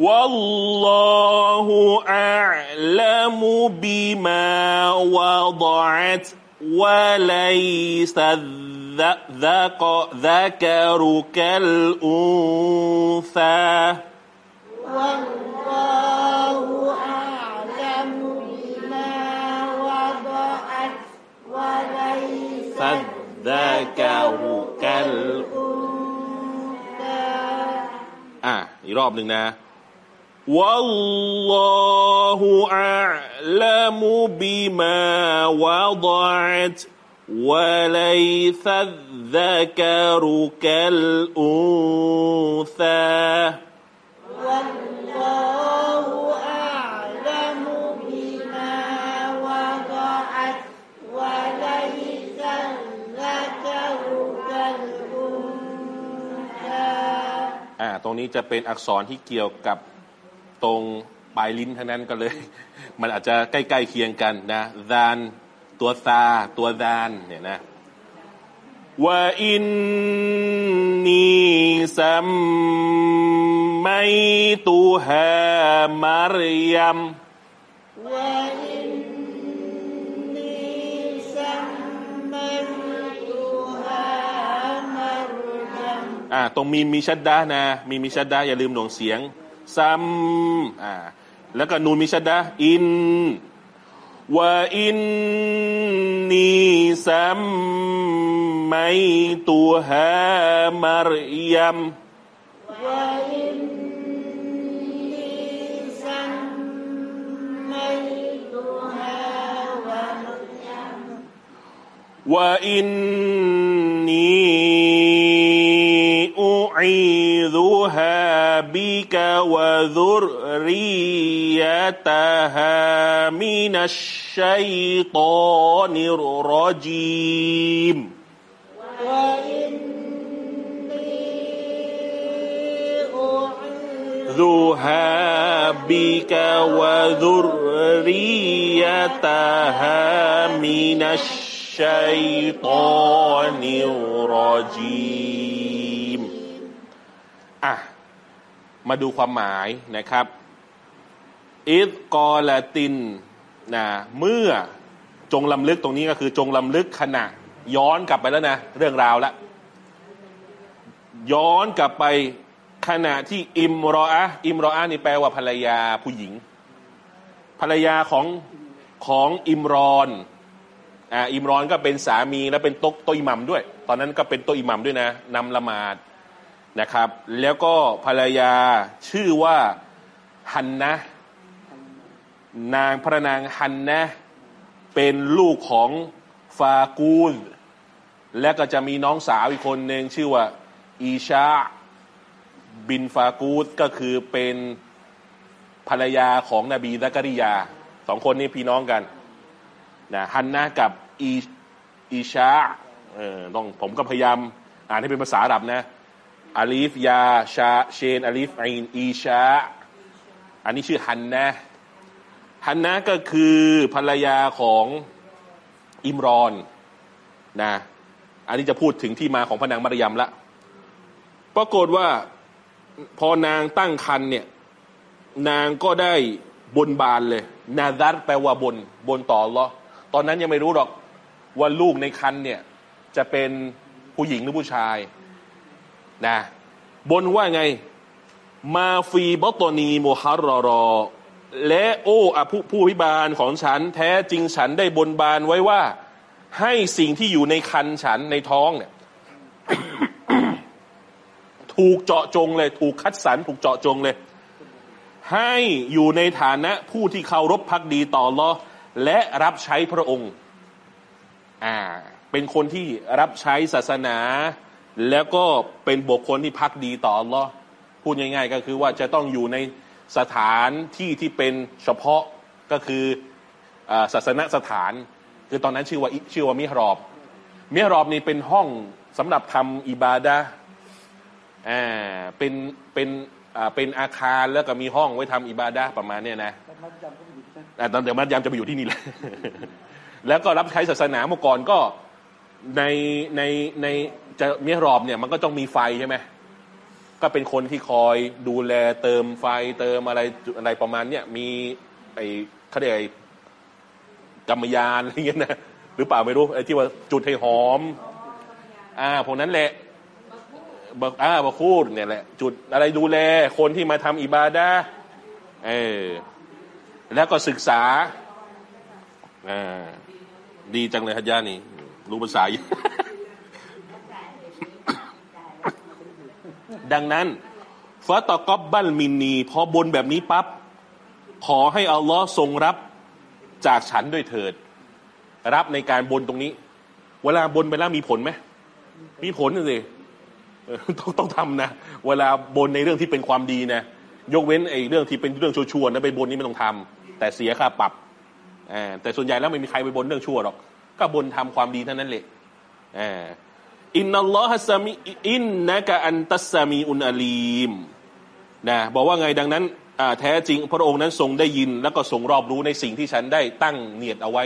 والله أعلم بما وضعت وليس الذك ذكر كالأنثى والله أعلم بما وضعت وليس الذكر كالأنثى อ่ะ อีกรอบหนึ่งนะ والله أعلم بما وضعت وليس الذكر كالأنثى والله أعلم بما وضعت وليس الذكر كالأنثى อ่า ตรงนี้จะเป็นอักษรที่เกี่ยวกับ ตรงปลายลิ้นทั้งนั้นก็เลย มันอาจจะใกล้ๆเคียงกันนะดานตัวซาตัวดานเนี่ยนะว่าอินนีสัมไมตุฮามารยมว่าอินนีสัมไมตุฮามารยมอ่าตรงมีมีชัดดานะ มีมีชัดดาอย่าลืมหน่วงเสียง ซัมอ่าแล้วก็นูนมิชดะอินว่าอินนีซัมไมตุฮามารยมว่าอินนีซัมไมตุฮาวามารยมว่าอินนี أعيذها بك وذريتها من الشيطان الرجيم. وإني أعيذ ذها بك وذريتها من الشيطان الرجيم. อะมาดูความหมายนะครับอิดกอลาตินนะเมื่อจงลำลึกตรงนี้ก็คือจงลำลึกขณะ ย้อนกลับไปแล้วนะ เรื่องราวละย้อนกลับไปขณะที่อิมรออะอิมรออะนี่แปลว่าภรรยาผู้หญิง ภรรยาของของอิมรอนอ่าอิมรอนก็เป็นสามีและเป็นโต๊ะโตอิหมัมด้วย ตอนนั้นก็เป็นโตะอิหมัมด้วยนะนำละหมาด นะครับ แล้วก็ภรรยาชื่อว่าฮันนะนางพระนางฮันนะเป็นลูกของฟากูล และก็จะมีน้องสาวอีกคนหนึ่งชื่อว่าอีชาบินฟากูดก็คือเป็นภรรยาของนบีซักริยาสองคนนี้พี่น้องกันนะฮันนะกับอีอีชาเออต้องผมก็พยายามอ่านให้เป็นภาษาอาหรับนะ อาลีฟยาชาเชนอาลีฟไอนอีชาอันนี้ชื่อฮันนะฮันนะก็คือภรรยาของอิมรอนนะอันนี้จะพูดถึงที่มาของพระนางมารยมละปรากฏว่าพอนางตั้งคันเนี่ยนางก็ได้บนบานเลย นาดัตแปลว่าบนบนต่อหรอตอนนั้นยังไม่รู้หรอกว่าลูกในคันเนี่ยจะเป็นผู้หญิงหรือผู้ชาย นะบนว่าไง มาฟีบอตนีโมฮัรรอรอ และโอ้อผู้ผู้พิบาลของฉัน แท้จริงฉันได้บนบานไว้ว่า ให้สิ่งที่อยู่ในคันฉันในท้องเนี่ยถูกเจาะจงเลย ถูกคัดสรรถูกเจาะจงเลย ให้อยู่ในฐานะผู้ที่เคารพพักดีต่ออัลลอและรับใช้พระองค์ อ่า เป็นคนที่รับใช้ศาสนา แล้วก็เป็นบุคคลที่พักดีต่ออัลลอฮ์พูดง่าย ๆ ก็คือว่าจะต้องอยู่ในสถานที่ที่เป็นเฉพาะก็คืออาศาสนสถาน คือตอนนั้นชื่อว่าชื่อว่ามิฮรอบ มิฮรอบนี่เป็นห้องสำหรับทำอิบาดะห์อ่าเป็นเป็นอ่าเป็นอาคารแล้วก็มีห้องไว้ทำอิบาดะห์ประมาณเนี้ยนะอ่าตอนเดี๋ยวมัดยามจะไปอยู่ที่นี่แหละแล้วก็รับใช้ศาสนาเมื่อก่อนก็ในในใน จะมิฮรอบเนี่ยมันก็ต้องมีไฟใช่ไหมก็เป็นคนที่คอยดูแลเติมไฟเติมอะไรอะไรประมาณ เนี้ยมีไอ้เขาเรียกไอ้กรรมยานอะไรเงี้ยนะหรือเปล่าไม่รู้ไอ้ที่ว่าจุดให้หอม อ่าพวกนั้นแหละบักอ่าบักคูดเนี่ยแหละ จุดอะไรดูแลคนที่มาทำอิบาดะเออแล้วก็ศึกษาอ่าดีจังเลยฮัจญานี่รู้ภาษาอยู่ ดังนั้นฟาตะกอบบัลมินนี พอบนแบบนี้ปั๊บขอให้อัลลอฮ์ทรงรับจากฉันด้วยเถิด รับในการบนตรงนี้ เวลาบนไปแล้วมีผลไหมมีผลนะสิต้องต้องทำนะ เวลาบนในเรื่องที่เป็นความดีนะ ยกเว้นไอ้เรื่องที่เป็นเรื่องชั่วๆนะไปบนนี้ไม่ต้องทำแต่เสียค่าปรับอแต่ส่วนใหญ่แล้วไม่มีใครไปบนเรื่องชั่วหรอก ก็บนทำความดีเท่านั้นแหละ อินนัลลอฮะสามีอินนะกะอันตัสสามีอุนอาลีมนะบอกว่าไงดังนั้นแท้จริง พระองค์นั้นทรงได้ยิน แล้วก็ทรงรอบรู้ในสิ่งที่ฉันได้ตั้งเนียดเอาไว้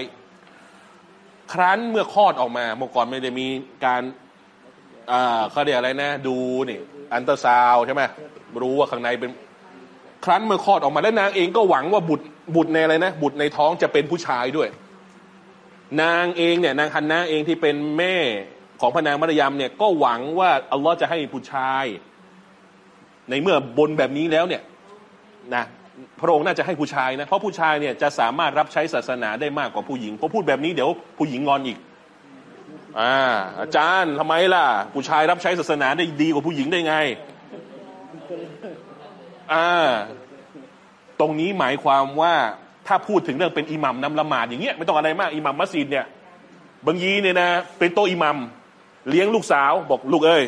ครั้นเมื่อคลอดออกมาเมื่อก่อนไม่ได้มีการอ่าเขาเรียกอะไรนะ ดูนี่อันเตอร์ซาวใช่ไหมรู้ว่าข้างในเป็น ครั้นเมื่อคลอดออกมาแล้วนางเองก็หวังว่าบุตรบุตรในอะไรนะ บุตรในท้องจะเป็นผู้ชายด้วย นางเองเนี่ย นางฮันนาเองที่เป็นแม่ ของพระนางมารยามเนี่ยก็หวังว่าอัลลอฮ์จะให้ผู้ชาย ในเมื่อบนแบบนี้แล้วเนี่ยนะพระองค์น่าจะให้ผู้ชายนะเพราะผู้ชายเนี่ยจะสามารถรับใช้ศาสนาได้มากกว่าผู้หญิงเพราะพูดแบบนี้เดี๋ยวผู้หญิงงอนอีกอ่าอาจารย์ทำไมล่ะ ผู้ชายรับใช้ศาสนาได้ดีกว่าผู้หญิงได้ไงอ่าตรงนี้หมายความว่าถ้าพูดถึงเรื่องเป็นอิหมัมนำละหมาดอย่างเงี้ยไม่ต้องอะไรมากอิหมัมมัสยิดเนี่ยบางยีเนี่ยนะเป็นโตอิหมัม เลี้ยงลูกสาวบอกลูกเอ้ย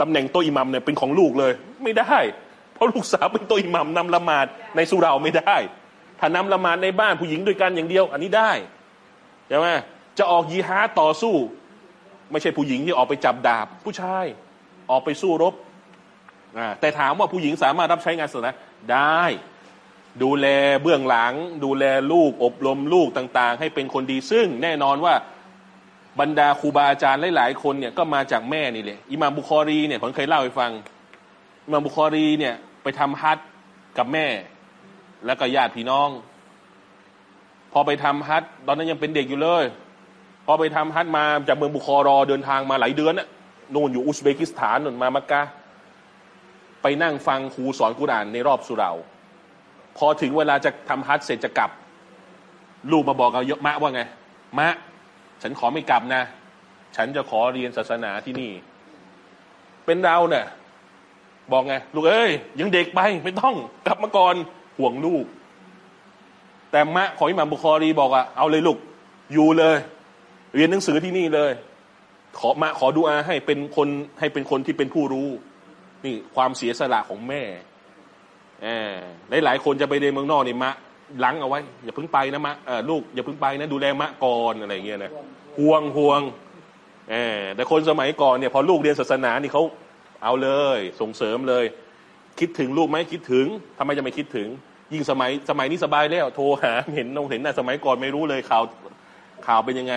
ตำแหน่งโตอิหมัมเนี่ยเป็นของลูกเลย ไม่ได้ เพราะลูกสาวเป็นโตอิหมัมนำละหมาดในสุราไม่ได้ถ้านำละหมาดในบ้านผู้หญิงด้วยกันอย่างเดียว อันนี้ได้ใช่ไหมจะออกยีฮาต่อสู้ ไม่ใช่ผู้หญิงที่ออกไปจับดาบ ผู้ชายออกไปสู้รบอ่าแต่ถามว่าผู้หญิงสามารถรับใช้งานศาสนาได้ ดูแลเบื้องหลัง ดูแลลูกอบรมลูกต่าง ๆ ให้เป็นคนดีซึ่งแน่นอนว่า บรรดาครูบาอาจารย์หลายๆคนเนี่ยก็มาจากแม่นี่แหละอิหม่ามบุคอรีเนี่ยผมเคยเล่าให้ฟังอิหม่ามบุคอรีเนี่ยไปทำฮัทกับแม่ แล้วก็ญาติพี่น้อง พอไปทำฮัทตอนนั้นยังเป็นเด็กอยู่เลย พอไปทำฮัทมาจากเมืองบุคอรอเดินทางมาหลายเดือนน่ะนู่นอยู่อุซเบกิสถานนู่นมามักกะไปนั่งฟังครูสอนกุรานในรอบสุเราพอถึงเวลาจะทำฮัทเสร็จจะกลับ ลูกมาบอกกับยมะว่าไง มะ ฉันขอไม่กลับนะ ฉันจะขอเรียนศาสนาที่นี่ เป็นเราเนี่ยบอกไง ลูกเอ้ย ยังเด็กไปไม่ต้องกลับมาก่อนห่วงลูก แต่มะของอิหม่ามบุคอรีบอกอะเอาเลยลูก อยู่เลย เรียนหนังสือที่นี่เลย ขอมาขอดูอาให้เป็นคนให้เป็นคนที่เป็นผู้รู้ นี่ความเสียสละของแม่หลายหลายคนจะไปเรียนเมืองนอกนี่มะ ลังเอาไว้ อย่าเพิ่งไปนะมะเออลูกอย่าเพิ่งไปนะดูแลมะก่อนอะไรเงี้ยนะห่วงห่วงเออแต่คนสมัยก่อนเนี่ยพอลูกเรียนศาสนานี่เขาเอาเลยส่งเสริมเลย คิดถึงลูกไหมคิดถึงทำไมจะไม่คิดถึง ยิ่งสมัยสมัยนี้สบายแล้วโทรหาเห็นเห็นนะสมัยก่อนไม่รู้เลยข่าวข่าวเป็นยังไง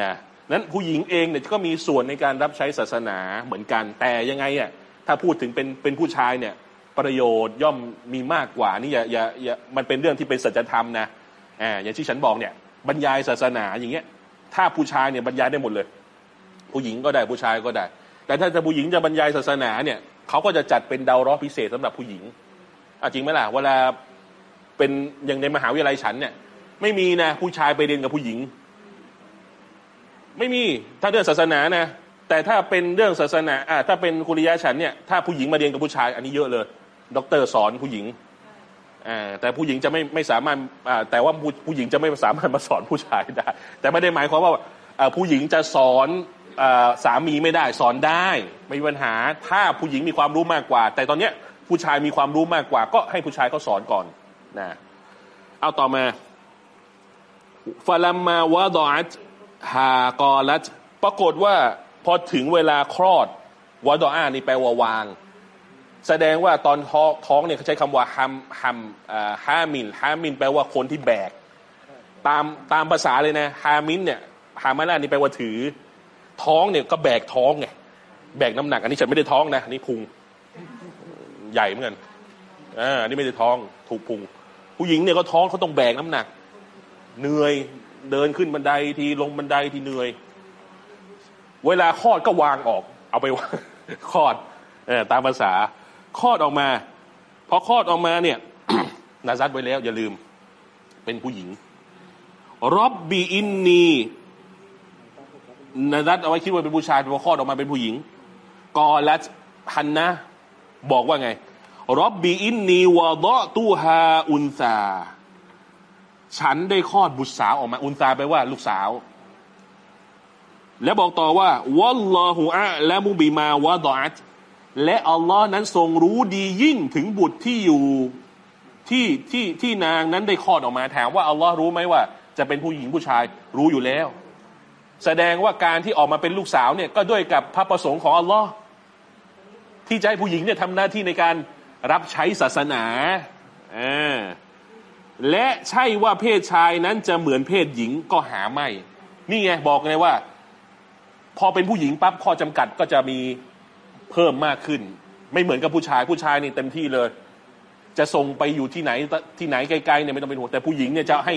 นะนั้นผู้หญิงเองเนี่ยก็มีส่วนในการรับใช้ศาสนาเหมือนกันแต่ยังไงอะถ้าพูดถึงเป็นเป็นผู้ชายเนี่ย ประโยชน์ย่อมมีมากกว่านี่อย่าอย่าอย่ามันเป็นเรื่องที่เป็นสัจธรรมนะอ่าอย่างที่ฉันบอกเนี่ยบรรยายศาสนาอย่างเงี้ย ถ้าผู้ชายเนี่ยบรรยายได้หมดเลย ผู้หญิงก็ได้ผู้ชายก็ได้ แต่ถ้าจะผู้หญิงจะบรรยายศาสนาเนี่ยเขาก็จะจัดเป็นดาวร้อพิเศษสำหรับผู้หญิงอะจริงไหมล่ะเวลาเป็นอย่างในมหาวิทยาลัยฉันเนี่ย ไม่มีนะผู้ชายไปเรียนกับผู้หญิง ไม่มีถ้าเรื่องศาสนานะแต่ถ้าเป็นเรื่องศาสนาอ่าถ้าเป็นคุริยะฉันเนี่ยถ้าผู้หญิงมาเรียนกับผู้ชาย อันนี้เยอะเลย ด็อกเตอร์สอนผู้หญิงอ่าแต่ผู้หญิงจะไม่ไม่สามารถอ่าแต่ว่าผู้ผู้หญิงจะไม่สามารถมาสอนผู้ชายได้ แต่ไม่ได้หมายความว่าอ่าผู้หญิงจะสอนอ่าสามีไม่ได้สอนได้ ไม่มีปัญหาถ้าผู้หญิงมีความรู้มากกว่า แต่ตอนเนี้ยผู้ชายมีความรู้มากกว่า ก็ให้ผู้ชายเขาสอนก่อนนะเอาต่อมาฟาลัมมาวะดอตฮากอลัตปรากฏว่าพอถึงเวลาคลอดวะดออานี่แปลว่าวาง แสดงว่าตอนท้องท้องเนี่ยเขาใช้คำว่าฮัมฮัมฮามินฮามินแปลว่าคนที่แบก ตามตามภาษาเลยนะฮามินเนี่ยฮามาล่านี่แปลว่าถือ ท้องเนี่ยก็แบกท้องไงแบกน้ำหนัก อันนี้ฉันไม่ได้ท้องนะนนี่พุงใหญ่เหมือนกันอ่าอันนี่ไม่ได้ท้องถูกพุง ผู้หญิงเนี่ยก็ท้องเขาต้องแบกน้ำหนัก เหนื่อยเดินขึ้นบันไดทีลงบันไดทีเหนื่อย เวลาคลอดก็วางออก เอาไปวางคลอดเออตามภาษา คลอดออกมา พอคลอดออกมาเนี่ยนาซัดไว้แล้ว อย่าลืม เป็นผู้หญิงรอบบีอินนีนาซัดเอาไว้คิดว่าเป็นผู้ชายพอคลอดออกมาเป็นผู้หญิงกอลัตฮันนะบอกว่าไงรอบบีอินนีวะดะตูฮาอุนซาฉันได้คลอดบุตรสาวออกมา อุนซาแปลว่าลูกสาว แล้วบอกต่อว่า วัลลอฮุอะและมุบีมาวะดอัต และอัลลอฮ์นั้นทรงรู้ดียิ่งถึงบุตรที่อยู่ที่ที่ที่นางนั้นได้คลอดออกมาถามว่าอัลลอฮ์รู้ไหมว่า จะเป็นผู้หญิงผู้ชายรู้อยู่แล้ว แสดงว่าการที่ออกมาเป็นลูกสาวเนี่ยก็ด้วยกับพระประสงค์ของอัลลอฮ์ที่จะให้ผู้หญิงเนี่ยทำหน้าที่ในการรับใช้ศาสนาอ่าและใช่ว่าเพศชายนั้นจะเหมือนเพศหญิงก็หาไม่ นี่ไงบอกเลยว่า พอเป็นผู้หญิงปั๊บข้อจำกัดก็จะมี เพิ่มมากขึ้น ไม่เหมือนกับผู้ชายผู้ชายนี่เต็มที่เลย จะส่งไปอยู่ที่ไหนที่ไหนไกลๆเนี่ยไม่ต้องเป็นห่วงแต่ผู้หญิงเนี่ยจะให้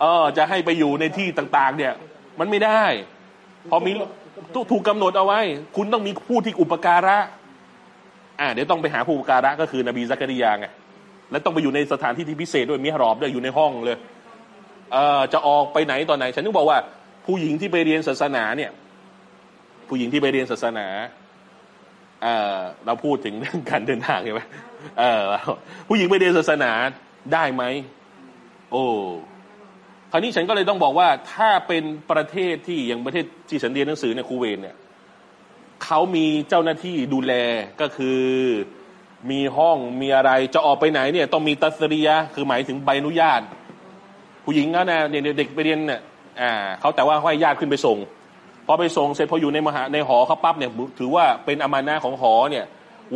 เออจะให้ไปอยู่ในที่ต่างๆ เนี่ย มันไม่ได้พอมีถูกกำหนดเอาไว้ คุณต้องมีผู้ที่อุปการะ อ่าเดี๋ยวต้องไปหาผู้อุปการะก็คือนบีซักริยาไงและต้องไปอยู่ในสถานที่ที่พิเศษด้วยมีฮารอบด้วยอยู่ในห้องเลยเอ่อจะออกไปไหนตอนไหน ฉันต้องบอกว่า ผู้หญิงที่ไปเรียนศาสนาเนี่ย ผู้หญิงที่ไปเรียนศาสนา เออเราพูดถึงเรื่องการเดินทางใช่ไหมเออผู้หญิงไปเรียนศาสนาได้ไหมโอ้คราวนี้ฉันก็เลยต้องบอกว่าถ้าเป็นประเทศที่อย่างประเทศที่ฉันเรียนหนังสือในคูเวนเนี่ยเขามีเจ้าหน้าที่ดูแลก็คือมีห้องมีอะไรจะออกไปไหนเนี่ยต้องมีตัสเรียคือหมายถึงใบอนุญาต ผู้หญิงก็นะเด็กไปเรียนเนี่ยอ่าเขาแต่ว่าให้ญาติขึ้นไปส่ง พอไปส่งเสร็จพออยู่ในมหาในหอเขาปั๊บเนี่ยถือว่าเป็นอามานะของหอเนี่ย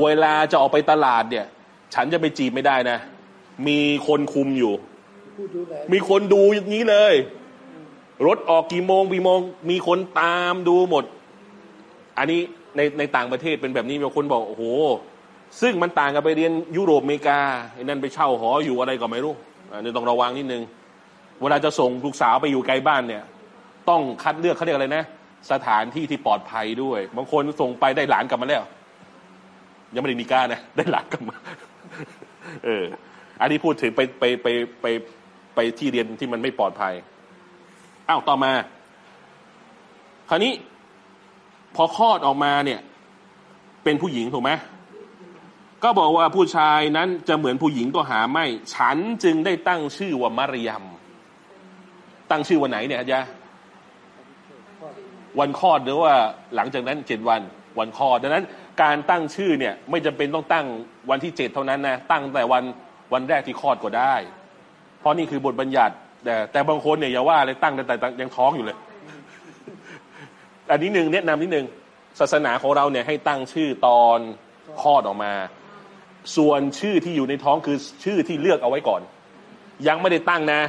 เวลาจะออกไปตลาดเนี่ย ฉันจะไปจีบไม่ได้นะ มีคนคุมอยู่ มีคนดูอย่างนี้เลย รถออกกี่โมงกี่โมง มีคนตามดูหมด อันนี้ในในต่างประเทศเป็นแบบนี้มีคนบอกโอ้โห ซึ่งมันต่างกับไปเรียนยุโรปอเมริกาไอ้นั่นไปเช่าหออยู่อะไรก็ไม่รู้อันนี้ต้องระวังนิดนึง เวลาจะส่งลูกสาวไปอยู่ไกลบ้านเนี่ย ต้องคัดเลือกเขาเรียกอะไรนะ สถานที่ที่ปลอดภัยด้วย บางคนส่งไปได้หลานกลับมาแล้ว ยังไม่ได้มีการนะ ได้หลานกลับมาเออ อันนี้พูดถึงไปไปไปไปไปที่เรียนที่มันไม่ปลอดภัยอ้าวต่อมา คราวนี้ พอคลอดออกมาเนี่ย เป็นผู้หญิงถูกไหมก็บอกว่าผู้ชายนั้นจะเหมือนผู้หญิงก็หาไม่ ฉันจึงได้ตั้งชื่อว่ามารยม ตั้งชื่อวันไหนเนี่ยอาจารย์ วันคลอดหรือว่าหลังจากนั้นเจ็ดวันวันคลอดดังนั้นการตั้งชื่อเนี่ยไม่จำเป็นต้องตั้งวันที่เจ็ดเท่านั้นนะตั้งแต่วันวันแรกที่คลอดก็ได้ เพราะนี่คือบทบัญญัติ แต่แต่บางคนเนี่ยอย่าว่าเลยตั้งแต่แต่ยังท้องอยู่เลย อันนี้หนึ่งแนะนำนิดนึงศาสนาของเราเนี่ยให้ตั้งชื่อตอนคลอดออกมา ส่วนชื่อที่อยู่ในท้องคือชื่อที่เลือกเอาไว้ก่อน ยังไม่ได้ตั้งนะ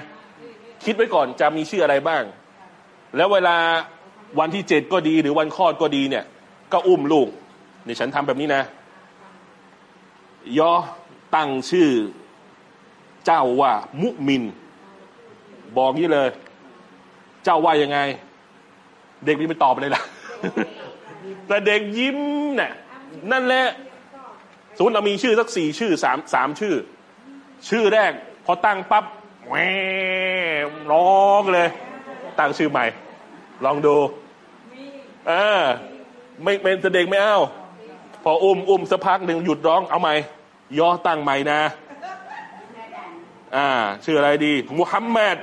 คิดไว้ก่อนจะมีชื่ออะไรบ้าง แล้วเวลา วันที่เจ็ดก็ดีหรือวันคลอดก็ดีเนี่ย ก็อุ้มลูกนี่ฉันทำแบบนี้นะย่อตั้งชื่อเจ้าว่ามุมิน บอกงี้เลย เจ้าว่ายังไง เด็กนี่ไม่ตอบเลยล่ะ แต่เด็กยิ้มเนี่ยนั่นแหละสมมติเรามีชื่อสักสี่ชื่อสามสามชื่อ ชื่อแรก พอตั้งปั๊บแหวร้องเลย ตั้งชื่อใหม่ ลองดู ออไม่เป็นเด็กไม่เอาพออุ้มอุ้มสักพักหนึ่งหยุดร้องเอาใหม่ย่อตั้งใหม่นะ อ่า ชื่ออะไรดีมุฮัมมัด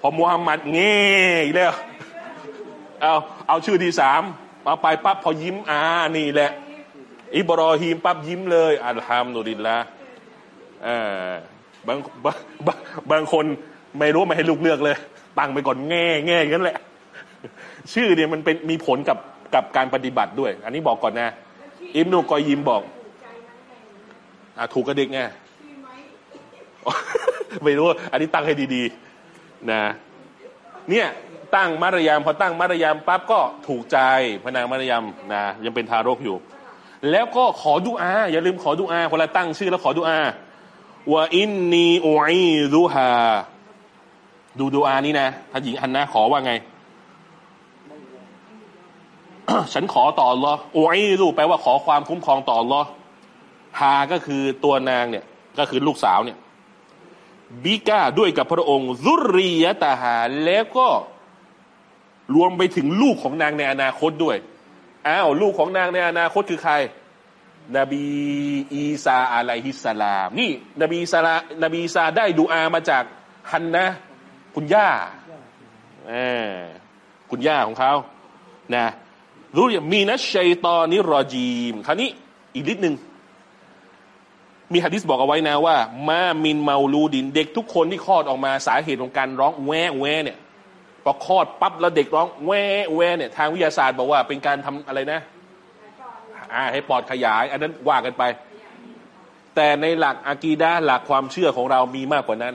พอมุฮัมมัดเงี้ยแล้วเอาเอาชื่อที่สามมาไปปั๊บพอยิ้มอ่านี่แหละ อิบรอฮีมปั๊บยิ้มเลย อัลฮัมดุลิลละอ่าบางบางบางบางคนไม่รู้ไม่ให้ลูกเลือกเลย ตั้งไปก่อนแง่แง่กันแหละ ชื่อเนี่ยมันเป็นมีผลกับกับการปฏิบัติด้วย อันนี้บอกก่อนนะ อิมนุกอยิมบอกอ่าถูกกระเด็กไงไม่รู้ อันนี้ตั้งให้ดีๆ นะ เนี่ยตั้งมารยามพอตั้งมารยามปั๊บก็ถูกใจพนางมารยามนะยังเป็นทารกอยู่ แล้วก็ขอดุอา อย่าลืมขอดุอาเวลาตั้งชื่อแล้วขอดุอาว่าอินนีอุอีดุฮาดูดุอานี้นะท่านหญิงอันนะขอว่าไง ฉันขอต่อรออุอีดุแปลว่าขอความคุ้มครองต่อรอฮาก็คือตัวนางเนี่ย ก็คือลูกสาวเนี่ย บิก้าด้วยกับพระองค์ซุรียะตาหาแล้วก็รวมไปถึงลูกของนางในอนาคตด้วย อ้าว ลูกของนางในอนาคตคือใคร นบีอีสาอะไลฮิสลาม นี่ นบีสลานบีอีสาได้ดูอามาจากฮันนะ คุณย่าเออคุณย่าของเขานะ รู้อย่างมีนะชัยตอนิรอจีมคราวนี้อีกนิดหนึ่งมีฮะดิษบอกเอาไว้นะว่า มามินเมาลูดินเด็กทุกคนที่คลอดออกมาสาเหตุของการร้องแวะแวเนี่ยพอคลอดปั๊บแล้วเด็กร้องแวะแวเนี่ยทางวิทยาศาสตร์บอกว่าเป็นการทำอะไรนะอ่าให้ปอดขยาย อันนั้นว่ากันไป แต่ในหลักอากีดะหลักความเชื่อของเรามีมากกว่านั้น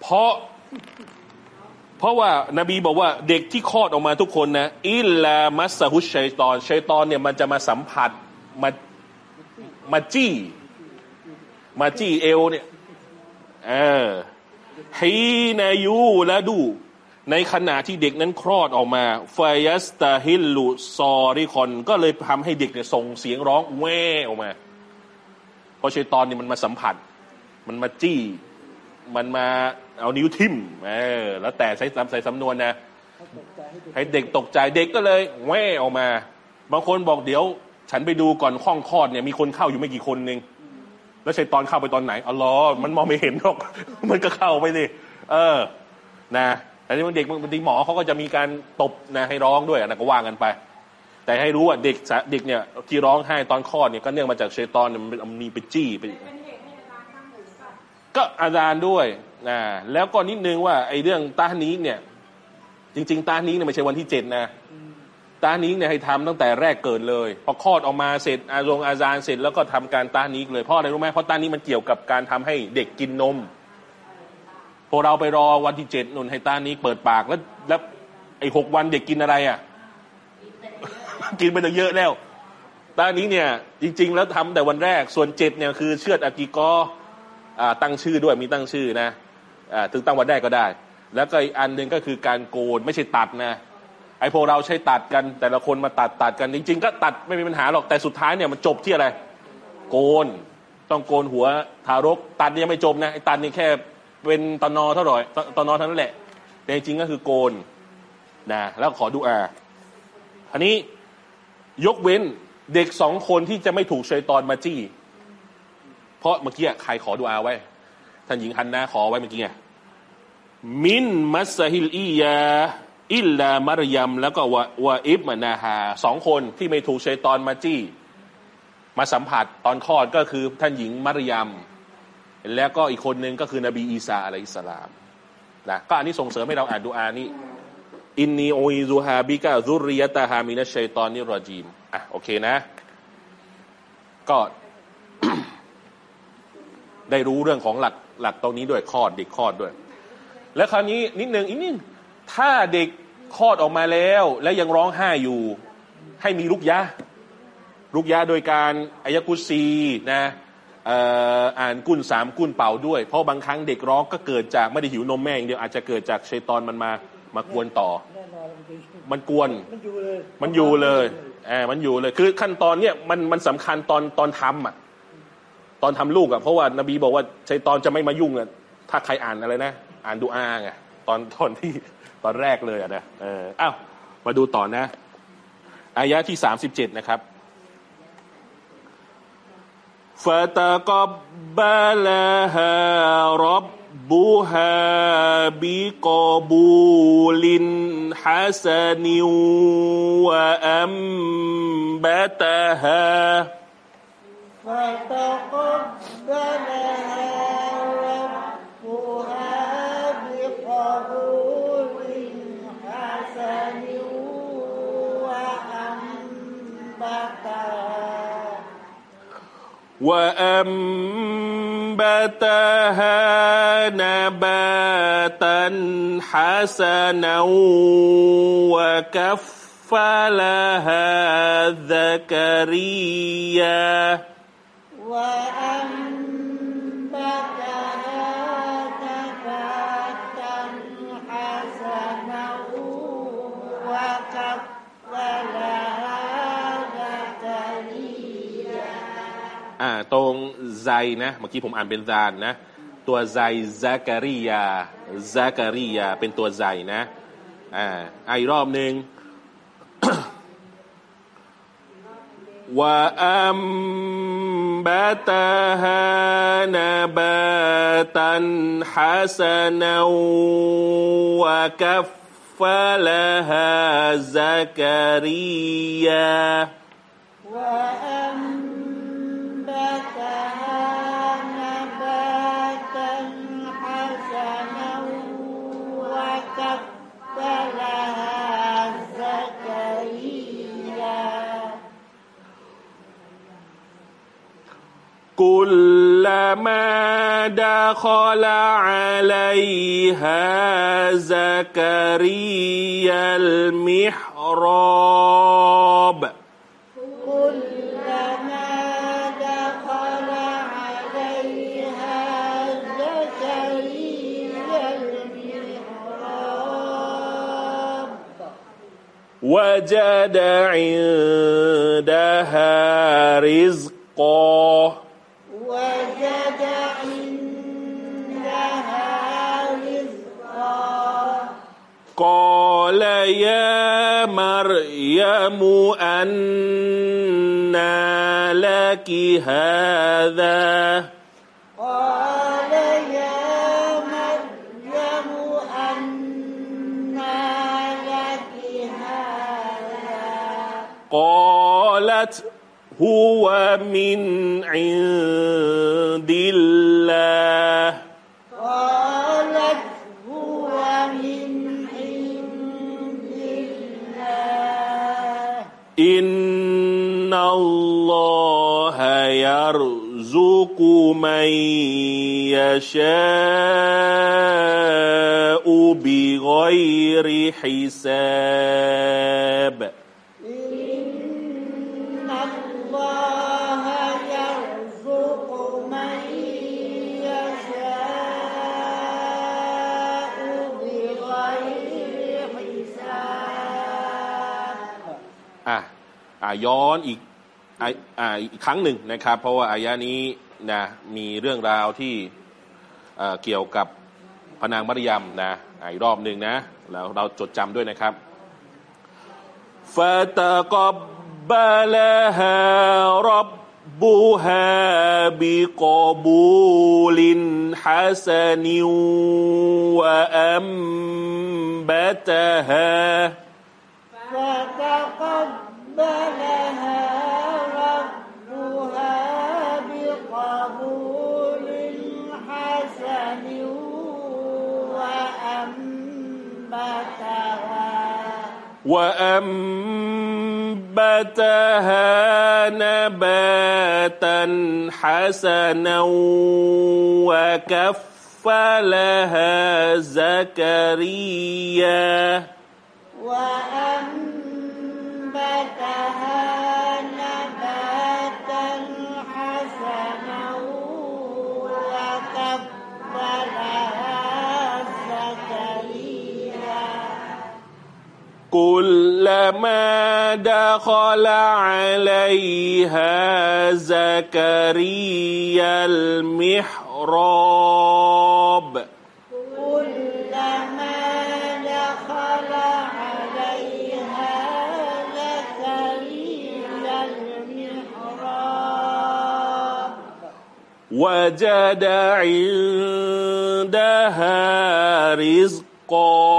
เพราะ เพราะว่านาบีบอกว่าเด็กที่คลอดออกมาทุกคนนะอิลลามัสฮุชชัยตอนชัยตอนเนี่ยมันจะมาสัมผัสมามาจี้มาจี้เอวเนี่ยเออฮีนายูและดู ในขณะที่เด็กนั้นคลอดออกมาฟายัสตาฮิลลุซอริคอน ก็เลยทำให้เด็กเนี่ยส่งเสียงร้องแว่ออกมา เพราะชัยตอนนี่มันมาสัมผัส มันมาจี้ มันมา เอานิ้วทิ่มเออแล้วแต่ใส่ใส่สำนวนนะ ให้เด็กตกใจเด็กก็เลยแว่ออกมา บางคนบอกเดี๋ยว ฉันไปดูก่อนห้องคลอดเนี่ยมีคนเข้าอยู่ไม่กี่คนนึงแล้วชัยตอนเข้าไปตอนไหนอ๋อเหรอมันมองไม่เห็นหรอก มันก็เข้าไปสิเออ นะแต่ที่บางเด็กบางทีหมอเขาก็จะมีการตบนะให้ร้องด้วยนะก็ว่ากันไป แต่ให้รู้ว่าเด็กสะเด็กเนี่ยที่ร้องไห้ตอนคลอดเนี่ยก็เนื่องมาจากชัยตอนเนี่ยมันเอามีไปจี้ไปก็อาจารย์ด้วย นะแล้วก็นิดนึงว่าไอ้เรื่องตานี้เนี่ย จริง ๆ ตานี้เนี่ยไม่ใช่วันที่เจ็ดนะตานี้เนี่ยให้ทำตั้งแต่แรกเกิดเลยพอคลอดออกมาเสร็จอารงอาจารย์เสร็จแล้วก็ทำการตานี้เลยเพราะอะไรรู้ไหมเพราะตานี้มันเกี่ยวกับการทำให้เด็กกินนมพอเราไปรอวันที่เจ็ดนุนให้ตานี้เปิดปากแล้วแล้วไอ้หกวันเด็กกินอะไรอะ กินไปตั้งเยอะแล้วตานี้เนี่ย จริง ๆ แล้วทำแต่วันแรกส่วนเจ็ดเนี่ยคือเชือดอากิกอ่าตั้งชื่อด้วยมีตั้งชื่อนะ ถึงตั้งวันแรกก็ได้ แล้วก็อีกอันหนึ่งก็คือการโกนไม่ใช่ตัดนะไอ้พวกเราใช้ตัดกันแต่ละคนมาตัดตัดกันจริง ๆ ก็ตัดไม่มีปัญหาหรอกแต่สุดท้ายเนี่ยมันจบที่อะไร โกนต้องโกนหัวทารก ตัดเนี่ยไม่จบนะไอ้ตัดนี่แค่เป็นตอนนอเท่าไหร่ตอนนอเท่านั้นแหละ แต่จริงๆก็คือโกนนะแล้วขอดูอาอันนี้ยกเว้นเด็กสองคนที่จะไม่ถูกชัยตอนมาจี้ เพราะเมื่อกี้ใครขอดูอาไว้ ท่านหญิงฮันนาขอไว้เมื่อกี้ไงมินมัสฮิลอียาอิลลามารยมแล้วก็วะวะอิบมานาฮาสองคนที่ไม่ถูกชัยตอนมาจี้ มาสัมผัสตอนคลอดก็คือท่านหญิงมารยมแล้วก็อีกคนหนึ่งก็คือนบีอีสาอะลัยฮิสสลามนะก็อันนี้ส่งเสริมให้เราอ่านดูอานี้อินนีโออิซูฮาบิกะซุริยะตาฮามินัชชัยตอนนิรอจีมอะโอเคนะ ก็ได้รู้เรื่องของหลัก หลักตรงนี้ด้วยคลอดเด็กคลอดด้วย แล้วคราวนี้นิดหนึ่งอีกนิดถ้าเด็กคลอดออกมาแล้ว และยังร้องไห้อยู่ ให้มีลุกยะลุกยะโดยการอายกุซีนะอ่ออ่านกุนสามกุนเป่าด้วย เพราะบางครั้งเด็กร้องก็เกิดจากไม่ได้หิวนมแม่อย่างเดียวอาจจะเกิดจากชัยตอนมันมามากวนต่อแน่นอนมันเป็นมันกวน มันอยู่เลย มันอยู่เลยแอบมันอยู่เลย คือขั้นตอนเนี้ยมันมันสำคัญตอนตอนทำอะ ตอนทำลูกอะเพราะว่านบีบอกว่าชัยตอนจะไม่มายุ่งอะถ้าใครอ่านอะไรนะ อ่านดูอ้าไะตอนตอนที่ตอนแรกเลยอะนะเอออ้าวมาดูต่อนะอายะที่สามสิบเจ็ดนะครับฟาตากบบาลาฮารับบูฮาบิกบูลินฮัสนิวะอัมบะตาฮา ربها حسن وأنبتها وأنبتها نباتا حسنا وكفلها زكريا. าตรงไซนะเมื่อกี้ผมอ่านเป็นซานนะ ตัวไซซาการิยาซาการิยาเป็นตัวไซนะอ่าอีกรอบหนึ่ง وأنبتها نباتا حسنا وكفلها زكريا. وأنبتها كلما دخل عليها زكريا المحراب. كلما دخل عليها زكريا المحراب. وجد عندها رزقا. قال يا مريم أنى لك هذا؟ قال يا مريم أنى لك هذا. قالت هو من عند الله. الله يرزق من يشاء بغير حساب إن الله يرزق من يشاء بغير حساب อ่ะอ่ะย้อนอีก อีกครั้งหนึ่งนะครับ เพราะว่าอายะนี้นะมีเรื่องราวที่เกี่ยวกับพนางมารยมนะอีกรอบหนึ่งนะแล้วเราจดจำด้วยนะครับฟาตะกบบาลฮารับบูฮาบิกบูลินฮัสนิวะอัมบัตฮาฟาตะกบบาล وأنبتها نباتا حسنا وكفلها زكريا. وأنبتها كلما دخل عليها زكريا المحراب. كلما دخل عليها زكريا المحراب. وجد عندها رزقا.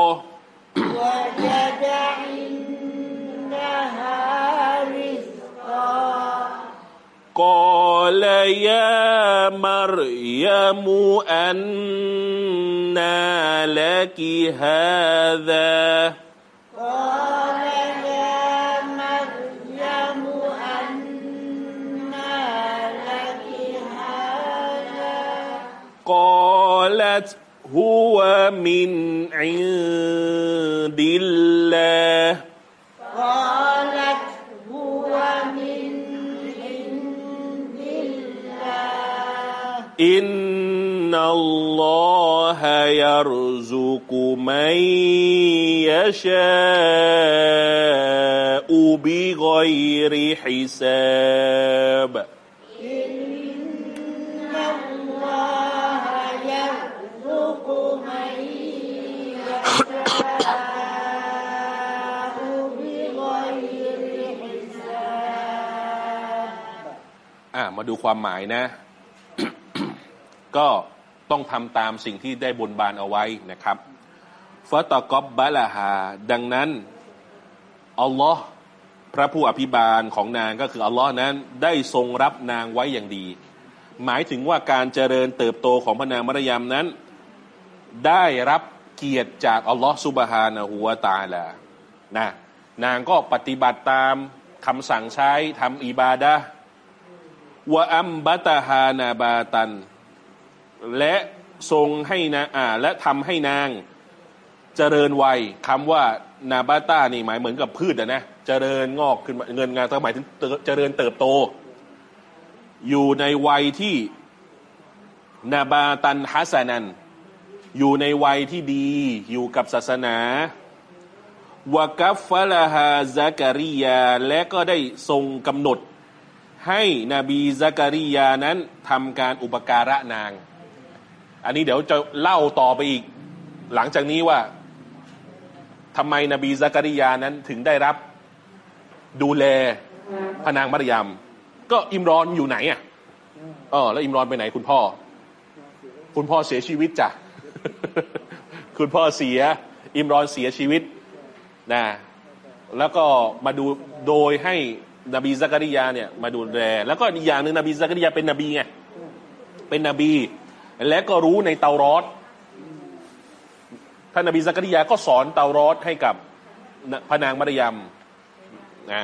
قال يا مريم أنى لك هذا؟ قال يا مريم أنى لك هذا؟ قالت هو من عند الله. يرزق من يشاء بغير حساب إن الله يرزق من يشاء بغير حساب อ่ะมาดูความหมายนะ ก็ ต้องทำตามสิ่งที่ได้บนบานเอาไว้นะครับฟตกอบบะละฮาดังนั้นอัลลอฮ์พระผู้อภิบาลของนางก็คืออัลลอฮ์นั้นได้ทรงรับนางไว้อย่างดี หมายถึงว่าการเจริญเติบโตของพระนางมารยามนั้น ได้รับเกียรติจากอัลลอฮ์ซุบฮานะฮูวตาลานะนางก็ปฏิบัติตามคำสั่งใช้ทำอิบาดะวะอัมบัตฮานาบาตัน และทรงให้นาอ่าและทำให้นางเจริญวัยคำว่านาบาต้านี่หมายเหมือนกับพืชอะนะเจริญงอกขึ้นเงินงานหมายถึงเจริญเติบโต อยู่ในวัยที่นาบาตันฮัสานัน อยู่ในวัยที่ดีอยู่กับศาสนาวกัฟฟะลาฮาซักริยา และก็ได้ทรงกำหนดให้นบีซักริยานั้นทำการอุปการะนาง อันนี้เดี๋ยวจะเล่าต่อไปอีก หลังจากนี้ว่าทำไมนบีซักริยานั้นถึงได้รับดูแลพระนางมารยาม ก็อิมรอนอยู่ไหนอะเออแล้วอิมรอนไปไหนคุณพ่อ คุณพ่อเสียชีวิตจ้ะ คุณพ่อเสีย อิมรอนเสียชีวิตนะแล้วก็มาดูโดยให้นบีซักริยาเนี่ยมาดูแลแล้วก็อีกอย่างหนึ่งนบีซักริยาเป็นนบีไงเป็นนบี และก็รู้ในเตารอดท่านนบีซักริยาก็สอนเตารอดให้กับพระนางมารยามอ่า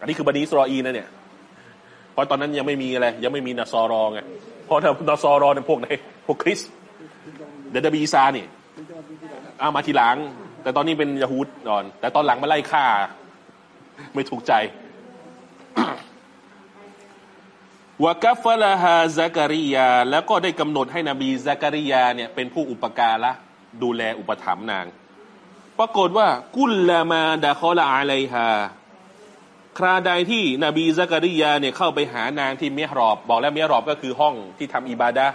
อันนี้คือบันิสรออีนะเนี่ยเพราะตอนนั้นยังไม่มีอะไรยังไม่มีนาซอรอไงเพราะนาซอรอเนี่ยพวกไหนพวกคริสเดนบีซานี่เอามาทีหลัง แต่ตอนนี้เป็นยาฮูดก่อน แต่ตอนหลังมาไล่ฆ่า ไม่ถูกใจ วกัฟลาฮาซักริยา แล้วก็ได้กำหนดให้นบีซักริยาเนี่ยเป็นผู้อุปการะดูแลอุปถัมภ์นาง ปรากฏว่ากุลลามาดะคอลาอะไลฮาคราใดที่นบีซักริยาเนี่ยเข้าไปหานางที่เมียรอบ บอกแล้วเมียรอบก็คือห้องที่ทำอิบาดะ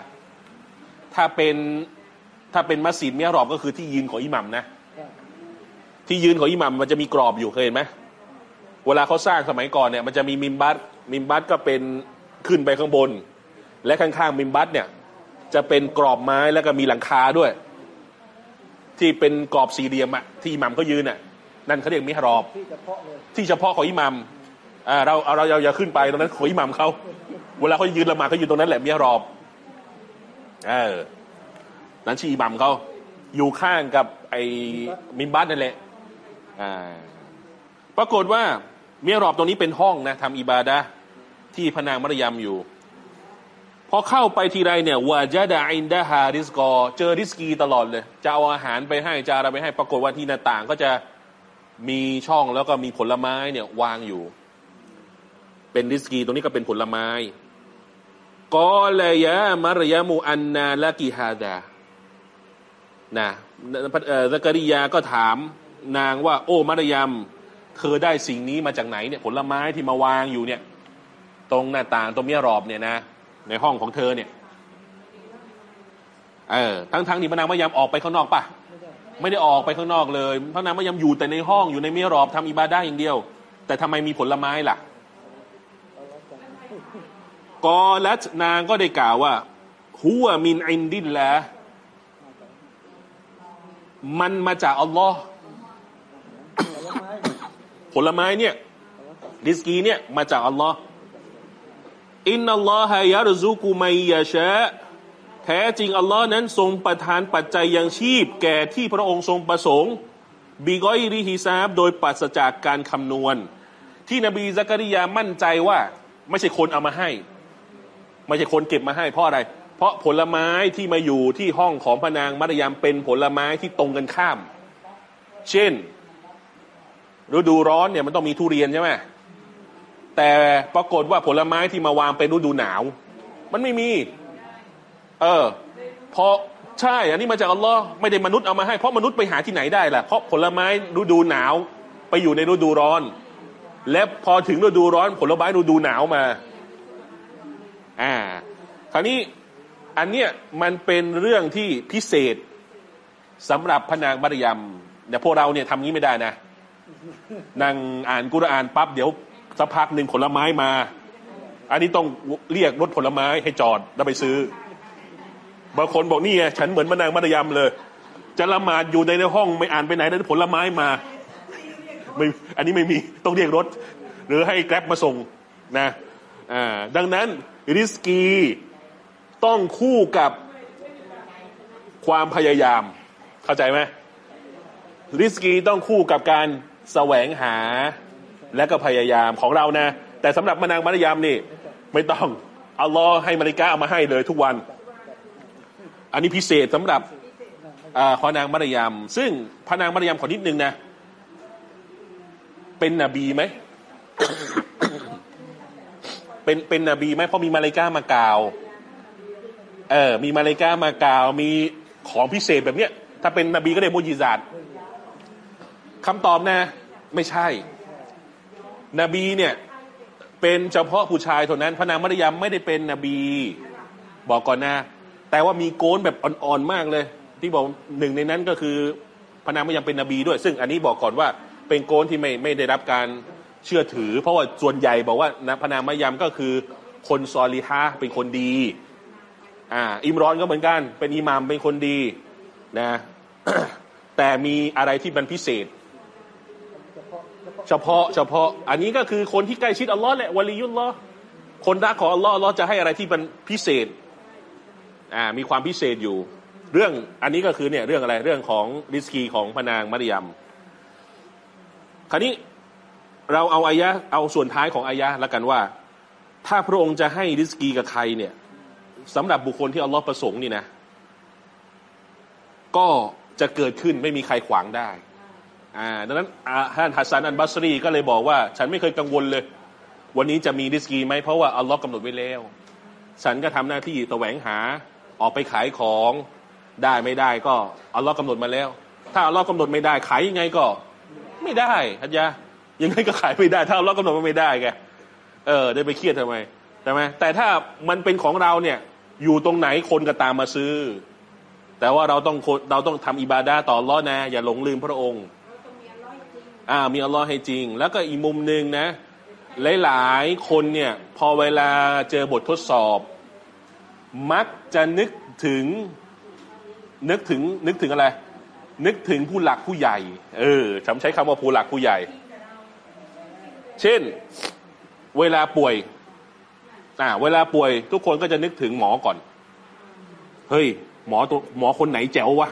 ถ้าเป็นถ้าเป็นมัสยิดเมียรอบก็คือที่ยืนของอิหมัมนะ ที่ยืนของอิหมัมมันจะมีกรอบอยู่เคยเห็นไหมเวลาเขาสร้างสมัยก่อนเนี่ยมันจะมีมิมบัตมิมบัตก็เป็น ขึ้นไปข้างบน และข้างๆมิมบัตเนี่ย จะเป็นกรอบไม้แล้วก็มีหลังคาด้วย ที่เป็นกรอบสี่เหลี่ยมอะที่อิหมัมเขายืนอะนั่นเขาเรียกมิฮารอบที่เฉพาะเลยที่เฉพาะของอิหมัมอ่าเราเอาเราอย่าขึ้นไปตรงนั้นของอิหมัมเขาเวลาเขายืนละหมาดเขายืนตรงนั้นแหละมิฮารอบเออนั้นชื่อิหมัมเขาอยู่ข้างกับไอ้มิมบัตนั่นแหละอ่าปรากฏว่าเมียรอบตรงนี้เป็นห้องนะทำอิบาดะห์ ที่พนางมารยามอยู่ พอเข้าไปทีไรเนี่ยวาจาดาอินดาฮาริสกอ เจอริสกีตลอดเลย จะเอาอาหารไปให้จะอะไรไปให้ปรากฏว่าที่หน้าต่างก็จะมีช่องแล้วก็มีผลไม้เนี่ยวางอยู่ เป็นริสกีตรงนี้ก็เป็นผลไม้กอลยะมารยามูอันนาละกิฮาดานะเอ่อซักริยาก็ถามนางว่า โอ้มารยามเธอได้สิ่งนี้มาจากไหนเนี่ยผลไม้ที่มาวางอยู่เนี่ย ตรงหน้าต่างตรงเมียรอบเนี่ยนะ ในห้องของเธอเนี่ย เออทั้งทั้งที่พระนางมายามออกไปข้างนอกปะไม่ได้ออกไปข้างนอกเลยพระนางมายามอยู่แต่ในห้องอยู่ในเมียรอบทำอิบาไดาอย่างเดียว แต่ทำไมมีผลไม้ล่ะกอและนางก็ได้กล่าวว่าหัวมินอินดินละมันมาจากอัลลอฮ์ผลไม้เนี่ยริสกีเนี่ยมาจากอัลลอฮ์ อินนัลลอฮะยารซุกุมัยยาชะแท้จริงอัลลอฮ์นั้นทรงประทานปัจจัยยังชีพ แก่ที่พระองค์ทรงประสงค์บีกอยริฮิซาบโดยปราศจากการคำนวณ ที่นบีซักริยามั่นใจว่า ไม่ใช่คนเอามาให้ ไม่ใช่คนเก็บมาให้เพราะอะไร เพราะผลไม้ที่มาอยู่ที่ห้องของพนางมัตยามเป็นผลไม้ที่ตรงกันข้าม เช่น ฤดูร้อนเนี่ยมันต้องมีทุเรียนใช่ไหม แต่ปรากฏว่าผลไม้ที่มาวางเป็นฤดูหนาว มันไม่มี เออพราะใช่ อันนี้มาจากอัลลอฮ์ไม่ได้มนุษย์เอามาให้เพราะมนุษย์ไปหาที่ไหนได้ล่ะเพราะผลไม้ฤดูหนาว ไปอยู่ในฤดูร้อน และพอถึงฤดูร้อน ผลไม้ฤดูหนาวมา อ่า คราวนี้อันเนี้ยมันเป็นเรื่องที่พิเศษสำหรับพนางมารยมแต่พวกเราเนี่ยทำงี้ไม่ได้นะนั่งอ่านกุรอานปั๊บเดี๋ยว สักพักหนึ่งผลไม้มา อันนี้ต้องเรียกรถผลไม้ให้จอดแล้วไปซื้อบางคนบอกนี่ไงฉันเหมือนมานางมัตยามเลย จะละหมาดอยู่ในห้องไม่อ่านไปไหนแล้วผลไม้มาไม่อันนี้ไม่มีต้องเรียกรถ หรือให้แกร็บมาส่งนะอ่าดังนั้นริสกีต้องคู่กับความพยายาม เข้าใจไหมริสกีต้องคู่กับการแสวงหา และก็พยายามของเรานะ แต่สำหรับมานางมารยามนี่ ไม่ต้องอัลลอฮ์ให้มาริกาเอามาให้เลยทุกวัน อันนี้พิเศษสำหรับอ่าพระนางมารยาม ซึ่งพระนางมารยามขอนิดนึงนะ เป็นนบีไหมเป็นเป็นนบีไหมเพราะมีมาเลกามากาว เออ มีมาเลกามากาว มีของพิเศษแบบเนี้ย ถ้าเป็นนบีก็ได้มุจิซาตคำตอบนะ ไม่ใช่ นบีเนี่ยเป็นเฉพาะผู้ชายเท่านั้น พระนางมัรยามไม่ได้เป็นนบี บอกก่อนนะ แต่ว่ามีโกนแบบอ่อนๆมากเลย ที่บอกหนึ่งในนั้นก็คือพระนางมัรยามเป็นนบีด้วย ซึ่งอันนี้บอกก่อนว่าเป็นโกนที่ไม่ไม่ได้รับการเชื่อถือ เพราะว่าส่วนใหญ่บอกว่านะพระนางมัรยามก็คือคนซอลิฮะเป็นคนดีอ่าอิมรอนก็เหมือนกัน เป็นอิหมามเป็นคนดีนะแต่มีอะไรที่มันพิเศษ เฉพาะเฉพาะ อันนี้ก็คือคนที่ใกล้ชิดอัลลอฮ์แหละวะลียุลลอฮ์คนรักของอัลลอฮ์อัลลอฮ์จะให้อะไรที่มันพิเศษอ่ามีความพิเศษอยู่ เรื่องอันนี้ก็คือเนี่ยเรื่องอะไรเรื่องของริสกีของพนางมัรยมคราวนี้เราเอาอายะเอาส่วนท้ายของอายะแล้วกันว่า ถ้าพระองค์จะให้ริสกีกับใครเนี่ยสำหรับบุคคลที่อัลลอฮ์ประสงค์นี่นะ ก็จะเกิดขึ้นไม่มีใครขวางได้ อ่าดังนั้นอาท่านฮัสซันอันบัสรีก็เลยบอกว่า ฉันไม่เคยกังวลเลย วันนี้จะมีริสกีไหมเพราะว่าอัลลอฮ์กำหนดไว้แล้ว ฉันก็ทำหน้าที่ตแสวงหาออกไปขายของได้ไม่ได้ก็อัลลอฮ์กำหนดมาแล้ว ถ้าอัลลอฮ์กำหนดไม่ได้ขายยังไงก็ ไม่ได้ฮัจยายังไงก็ขายไม่ได้ ถ้าอัลลอฮ์กำหนดมาไม่ได้แกเออได้ไปเครียดทำไมใช่ไหมแต่ถ้ามันเป็นของเราเนี่ยอยู่ตรงไหนคนก็ตามมาซื้อ แต่ว่าเราต้องเราต้องทำอิบาดาต่ออัลลอฮ์นะ อย่าหลงลืมพระองค์ อ่ามีอัลลอฮ์ให้จริง แล้วก็อีกมุมหนึ่งนะ หลายๆ คนเนี่ยพอเวลาเจอบททดสอบ มักจะนึกถึงนึกถึงนึกถึงอะไร นึกถึงผู้หลักผู้ใหญ่ เออฉันใช้คำว่าผู้หลักผู้ใหญ่ เช่น เวลาป่วยอ่าเวลาป่วยทุกคนก็จะนึกถึงหมอก่อน เฮ้ย หมอตัวหมอคนไหนแจ๋ววะ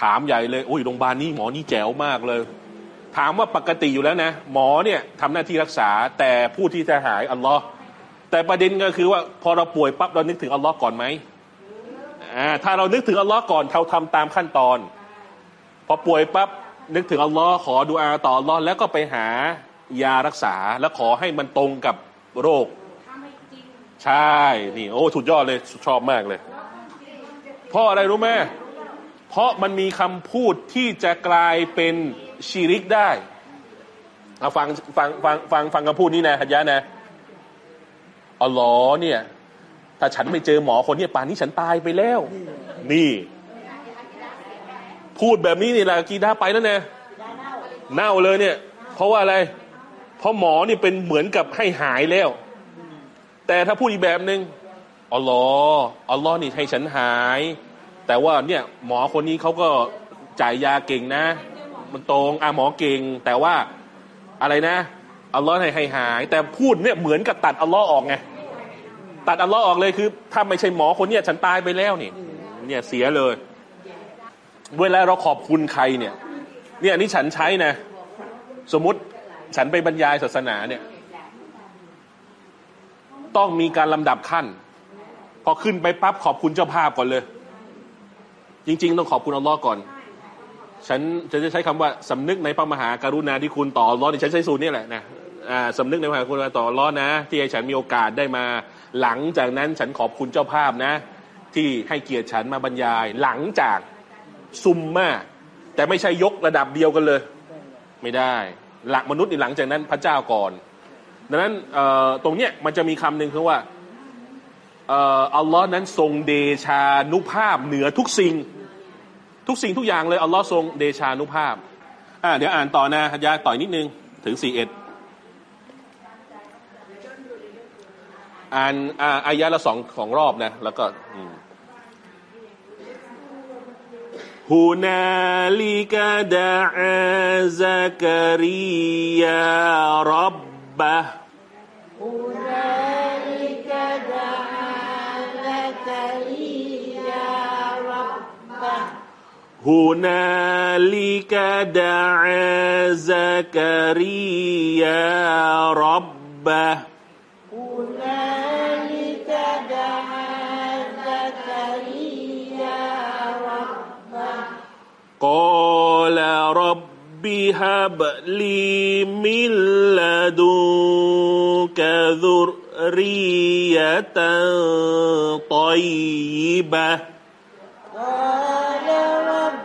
ถามใหญ่เลยโอ้ยโรงพยาบาลนี้หมอนี่แจ๋วมากเลย ถามว่าปกติอยู่แล้วนะ หมอเนี่ยทำหน้าที่รักษาแต่ผู้ที่จะหายอัลลอฮ์แต่ประเด็นก็คือว่าพอเราป่วยปั๊บเรานึกถึงอัลลอฮ์ก่อนไหมอ่าถ้าเรานึกถึงอัลลอฮ์ก่อนเราทำตามขั้นตอน พอป่วยปั๊บนึกถึงอัลลอฮ์ขอดูอาต่ออัลลอฮ์แล้วก็ไปหายารักษาแล้วขอให้มันตรงกับโรค ใช่นี่โอ้สุดยอดเลยชอบมากเลยเพราะอะไรรู้ไหมเพราะมันมีคำพูดที่จะกลายเป็น ชีริกได้เอาฟังฟังฟังฟังฟังคำพูดนี้นะฮัจยะนะอัลลอฮ์เนี่ย ถ้าฉันไม่เจอหมอคนนี้ป่านนี้ฉันตายไปแล้ว นี่ พูดแบบนี้นี่แหละกีดาไปแล้วเนี่ยเน่าเลยเนี่ย เพราะว่าอะไร เพราะหมอนี่เป็นเหมือนกับให้หายแล้ว แต่ถ้าพูดอีกแบบหนึ่งอัลลอฮ์อัลลอฮ์นี่ให้ฉันหาย แต่ว่าเนี่ย หมอคนนี้เขาก็จ่ายยาเก่งนะ มันตรงอะหมอเก่ง แต่ว่าอะไรนะอัลลอฮ์ให้หาย แต่พูดเนี่ยเหมือนกับตัดอัลลอฮ์ออกไงตัดอัลลอฮ์ออกเลยคือ ถ้าไม่ใช่หมอคนเนี้ยฉันตายไปแล้วนี่ เนี่ยเสียเลย เวลาเราขอบคุณใครเนี่ย เนี่ยนนี่ฉันใช้นะ สมมติฉันไปบรรยายศาสนาเนี่ย ต้องมีการลำดับขั้น พอขึ้นไปปั๊บขอบคุณเจ้าภาพก่อนเลย จริง ๆ ต้องขอบคุณอัลลอฮ์ก่อน ฉันจะจะใช้คำว่าสำนึกในพระมหากรุณาที่คุณต่ออัลอฮ์นี่ฉันใช้สูตรนี่แหละนะอ่าสำนึกในพระมหากรุณาต่ออัลอฮ์นะ ที่ให้ฉันมีโอกาสได้มา หลังจากนั้นฉันขอบคุณเจ้าภาพนะ ที่ให้เกียรติฉันมาบรรยาย หลังจากซุมมาแต่ไม่ใช่ยกระดับเดียวกันเลย ไม่ได้ หลักมนุษย์นี่หลังจากนั้นพระเจ้าก่อน ดังนั้นตรงเนี้ยมันจะมีคำหนึ่งคือว่าอัลลอฮ์นั้นทรงเดชานุภาพเหนือทุกสิ่ง ทุกสิ่งทุกอย่างเลยอัลลอฮ์ทรงเดชานุภาพอ่าเดี๋ยวอ่านต่อนะฮัยาต่อยนิดนึงถึงสี่เอ็ดอ่านอ่าอายะละสองของรอบนะ แล้วก็ฮูนาลิกาดาซักริยารับบะฮูนาลิกาดาซักริยารับบะ هنالك دعا زكريا ربه. هنالك دعا زكريا ربه. قال رب هب لي من لدنك ذرية طيبة. قال رب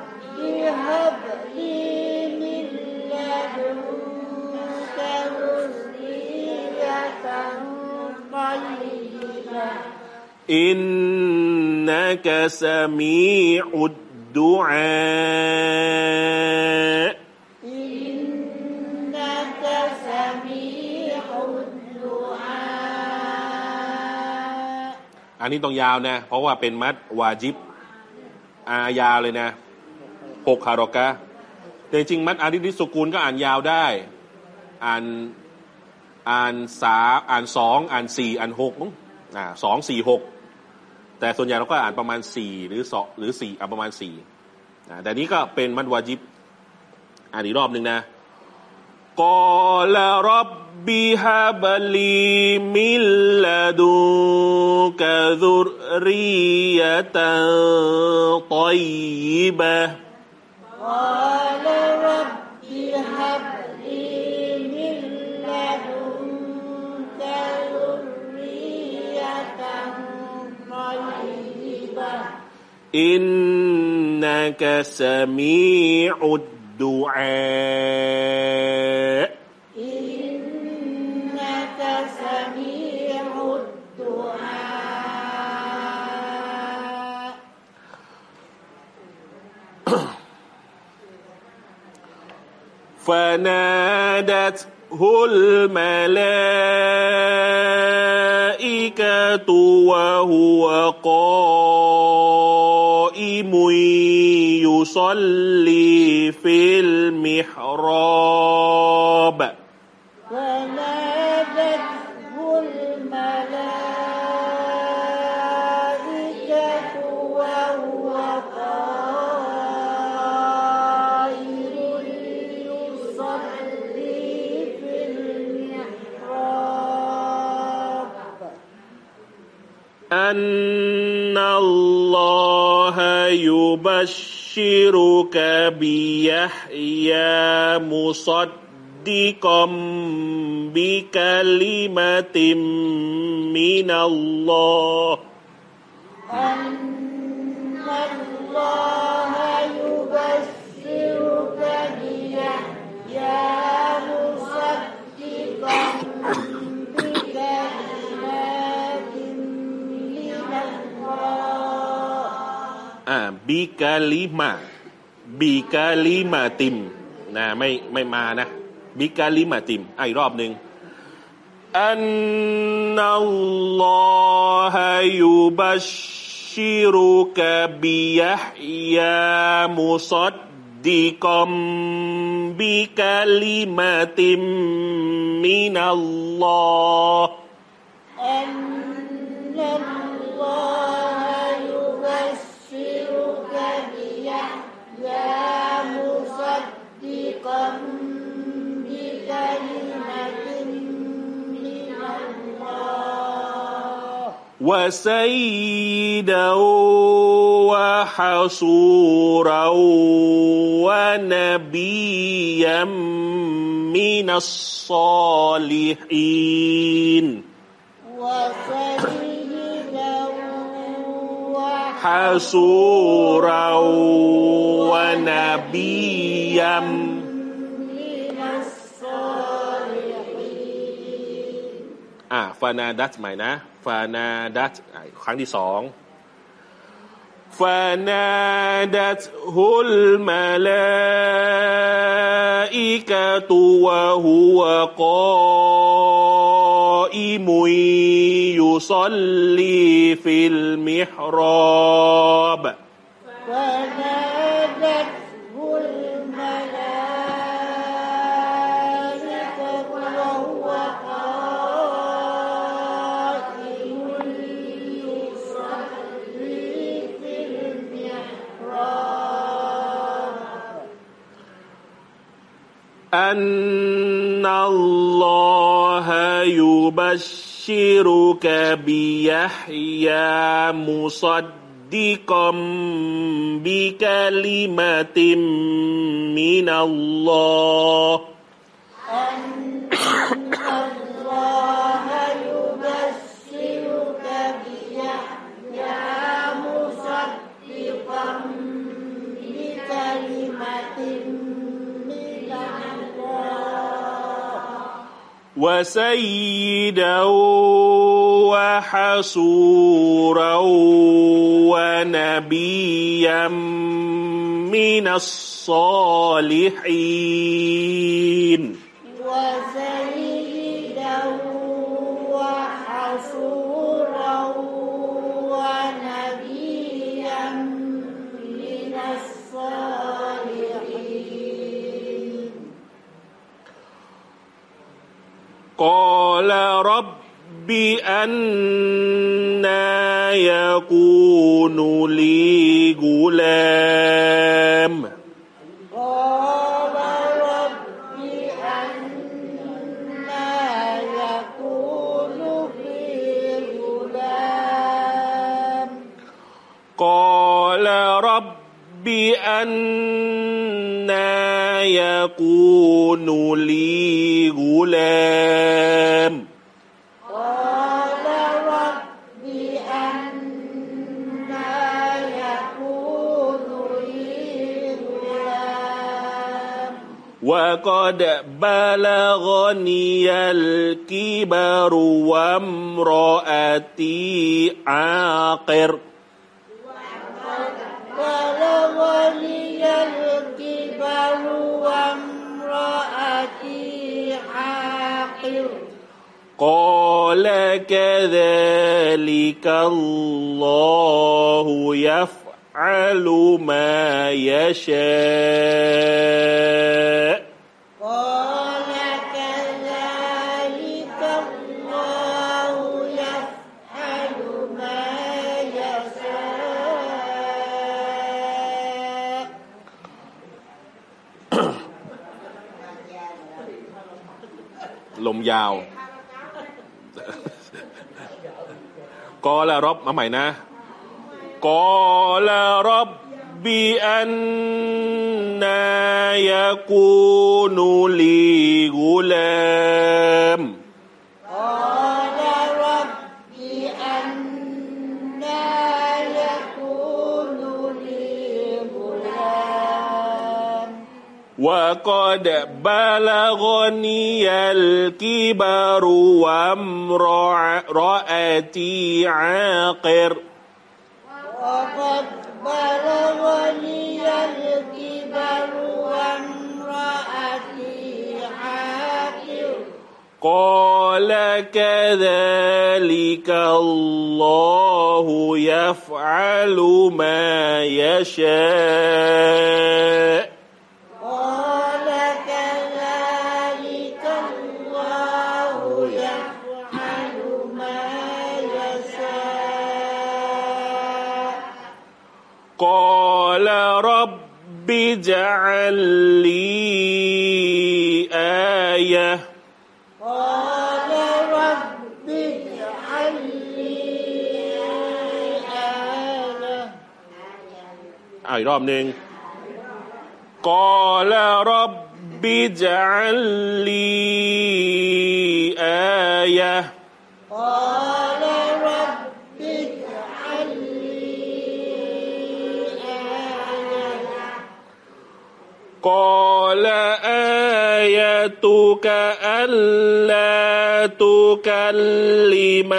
هب لي من لدنك ذرية طيبة إنك سميع الدعاء إنك سميع الدعاء อันนี้ต้องยาวนะ เพราะว่าเป็นมัดวาจิบ อายาวเลยนะหกคารอกะแต่จริงๆมัดอาริดิสุกูลก็อ่านยาวได้ อ่านอ่านสาอ่านสองอ่านสี่อ่านหกมั้งอ่าสองสี่หกแต่ส่วนใหญ่เราก็อ่านประมาณสี่หรือสองหรือสี่อ่าประมาณสี่แต่นี้ก็เป็นมัดวาจิบอ่านอีกรอบหนึ่งนะ قال رب هب لي من لدنك ذرية طيبة. قال رب هب لي من لدنك ذرية طيبة. إنك سميع الدعاء. إنك سميع الدعاء. فنادته الملائكة وهو قائم. يصلي في المحراب يبشرك بيحيى مصدقا بكلمة من الله บิกาลิมาบิกาลิมาติมนะไม่ไม่มานะบิกาลิมาติมไอ้รอบหนึ่งอันนัลลอฮยุบัชชิรุกบิยะยามุซัดดิกอมบิกาลิมาติมมินัลลอฮ์อันนัลลอฮ وسيدا وحصورا ونبيا من الصالحين. حصورا ونبيا อ่าฟานาดัตใหม่นะฟานาดัตครั้งที่สองฟานาดัตฮุลมาลาอิกะตัวหัวะกออิมุยยุซัลลีฟิลมิฮรอบฟานา أن الله يبشرك بيحيى مصدقا بكلمة من الله. أن وسيدا وحصورا ونبيا من الصالحين. قال رب أنا يكون لي غلام. قال رب أنا يكون لي غلام. قال رب أنا يكون لي غلام. وقد بلغني الكبر وامرأتي عاقر. بلغني الكبر وامرأتي عاقر. قال كذلك الله يفعل ما يشاء. ยาวกอละรบมาใหม่นะกอละรบบีอันนายกูนุลีกุลาม وقد بلغني الكبر وامرأتي عاقر. وقد بلغني الكبر وامرأتي عاقر. قال كذلك الله يفعل ما يشاء. اجعل لي آية قال رب اجعل لي آية อ่าอีกรอบหนึ่งกอลรับ قال آيتك ألا تكلم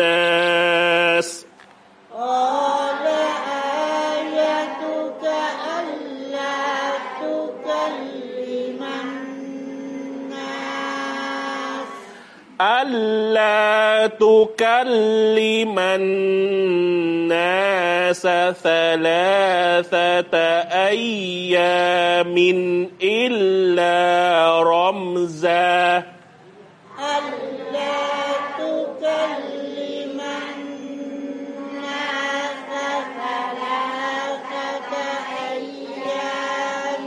الناس تكلم الناس ثلاثة أيام إلا رمزا ألا تكلم الناس ثلاثة أيام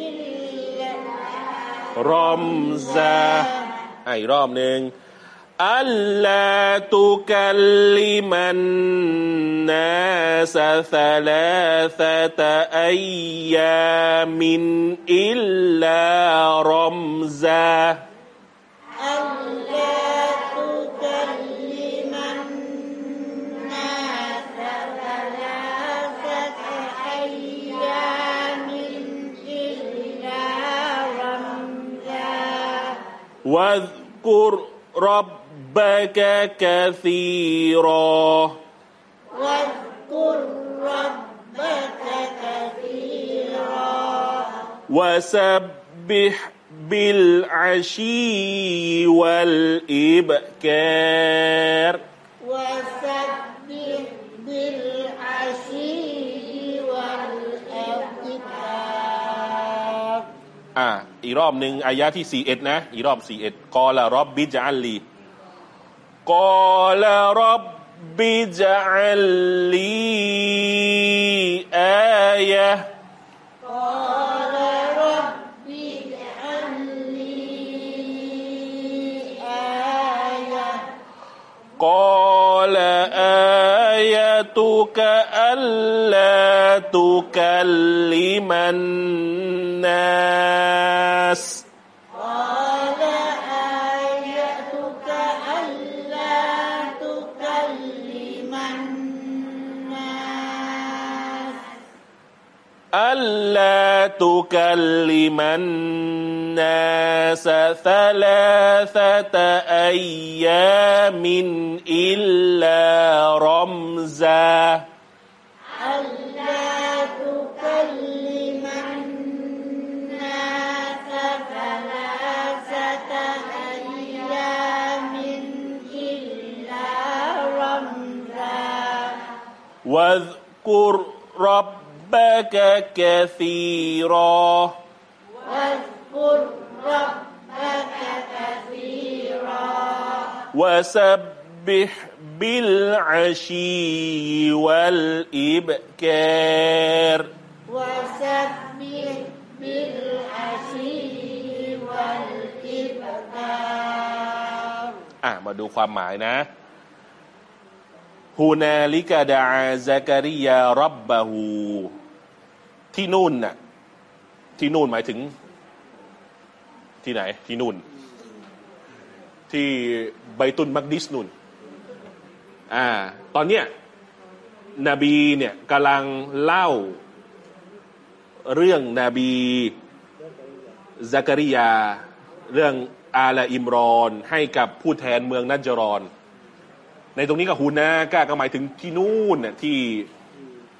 إلا رمزا อ่ะอีกรอบหนึ่ง ألا تكلم الناس ثلاثة أيام إلا رمزا. ألا تكلم الناس ثلاثة أيام إلا رمزا. واذكر رب ربك كثيرا واذكر ربك كثيرا وسبح بالعشي والإبكار وسبح بالعشي والإبكار อ่า อีกรอบหนึ่งอายะที่สี่เอ็ดนะ อีกรอบสี่เอ็ดกอละรับบิจัลลีกอละรับบิจัล قال رب اجعل لي آية. قال رب اجعل لي آية. قال آيتك ألا تكلم الناس. تكلم الناس ثلاثة أيام إلا رمزا. كثيرا واذكر ربك كثيرا وسبح بالعشي والإبكار وسبح بالعشي والإبكار อ่ะมาดูความหมายนะฮูนาลิกาดาซักริยารับบาหู ที่นู่นน่ะ ที่นู่นหมายถึง ที่ไหน ที่นู่น ที่ไบตุนมักดิสนู่น อ่า ตอนเนี้ยนบีเนี่ยกำลังเล่าเรื่องนบีซักริยา เรื่องอาลาอิมรอน ให้กับผู้แทนเมืองนัจจรอน ในตรงนี้ก็ฮูนากาก็หมายถึงที่นู่นน่ะที่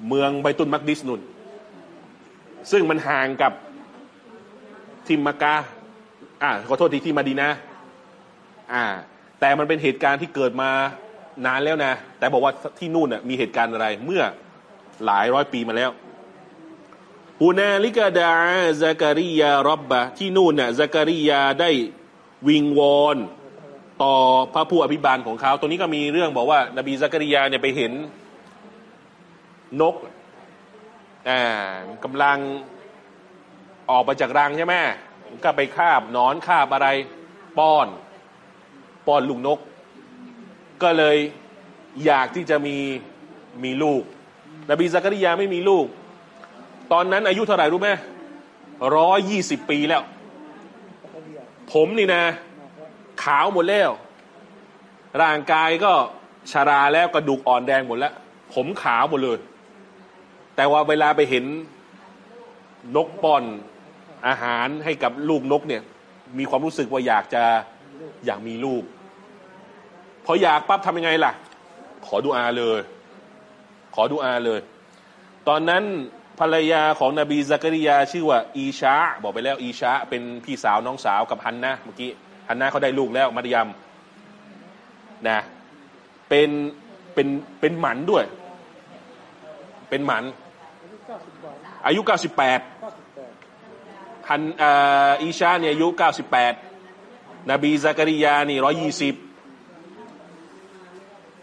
เมืองไบตุนมักดิสนุน ซึ่งมันห่างกับทิมมักกะอ่าขอโทษทีที่มาดีนะ อ่า แต่มันเป็นเหตุการณ์ที่เกิดมานานแล้วนะ แต่บอกว่าที่นู่นน่ะมีเหตุการณ์อะไรเมื่อหลายร้อยปีมาแล้วฮูนาลิกาดาซักริยารับบะที่นู่นน่ะซักริยาได้วิงวอนต่อพระผู้อภิบาลของเขาตัวนี้ก็มีเรื่องบอกว่า นบีซักริยาเนี่ยไปเห็นนก อ่ากำลังออกมาจากรังใช่ไหมก็ไปคาบนอนคาบอะไร ป้อน ป้อนลูกนก ก็เลยอยากที่จะมีมีลูก นบีซักริยาไม่มีลูก ตอนนั้นอายุเท่าไหร่รู้ไหมร้อยยี่สิบปีแล้ว ผมนี่นะ ขาวหมดแล้ว ร่างกายก็ชาราแล้วกระดูกอ่อนแดงหมดแล้ว ผมขาวหมดเลย แต่ว่าเวลาไปเห็นนกป้อนอาหารให้กับลูกนกเนี่ย มีความรู้สึกว่าอยากจะอยากมีลูก พออยากปั๊บทำยังไงล่ะ ขอดุอาเลย ขอดุอาเลย ตอนนั้นภรรยาของนบีซักริยาชื่อว่า อีชาบอกไปแล้ว อีชาเป็นพี่สาวน้องสาวกับฮันนะเมื่อกี้ฮันนะเขาได้ลูกแล้วมัตยมนะเป็นเป็นเป็นหมันด้วย เป็นหมัน อายุ 98ฮันอ่าอีชาเนี่ยอายุ 98 นบีซักริยานี่120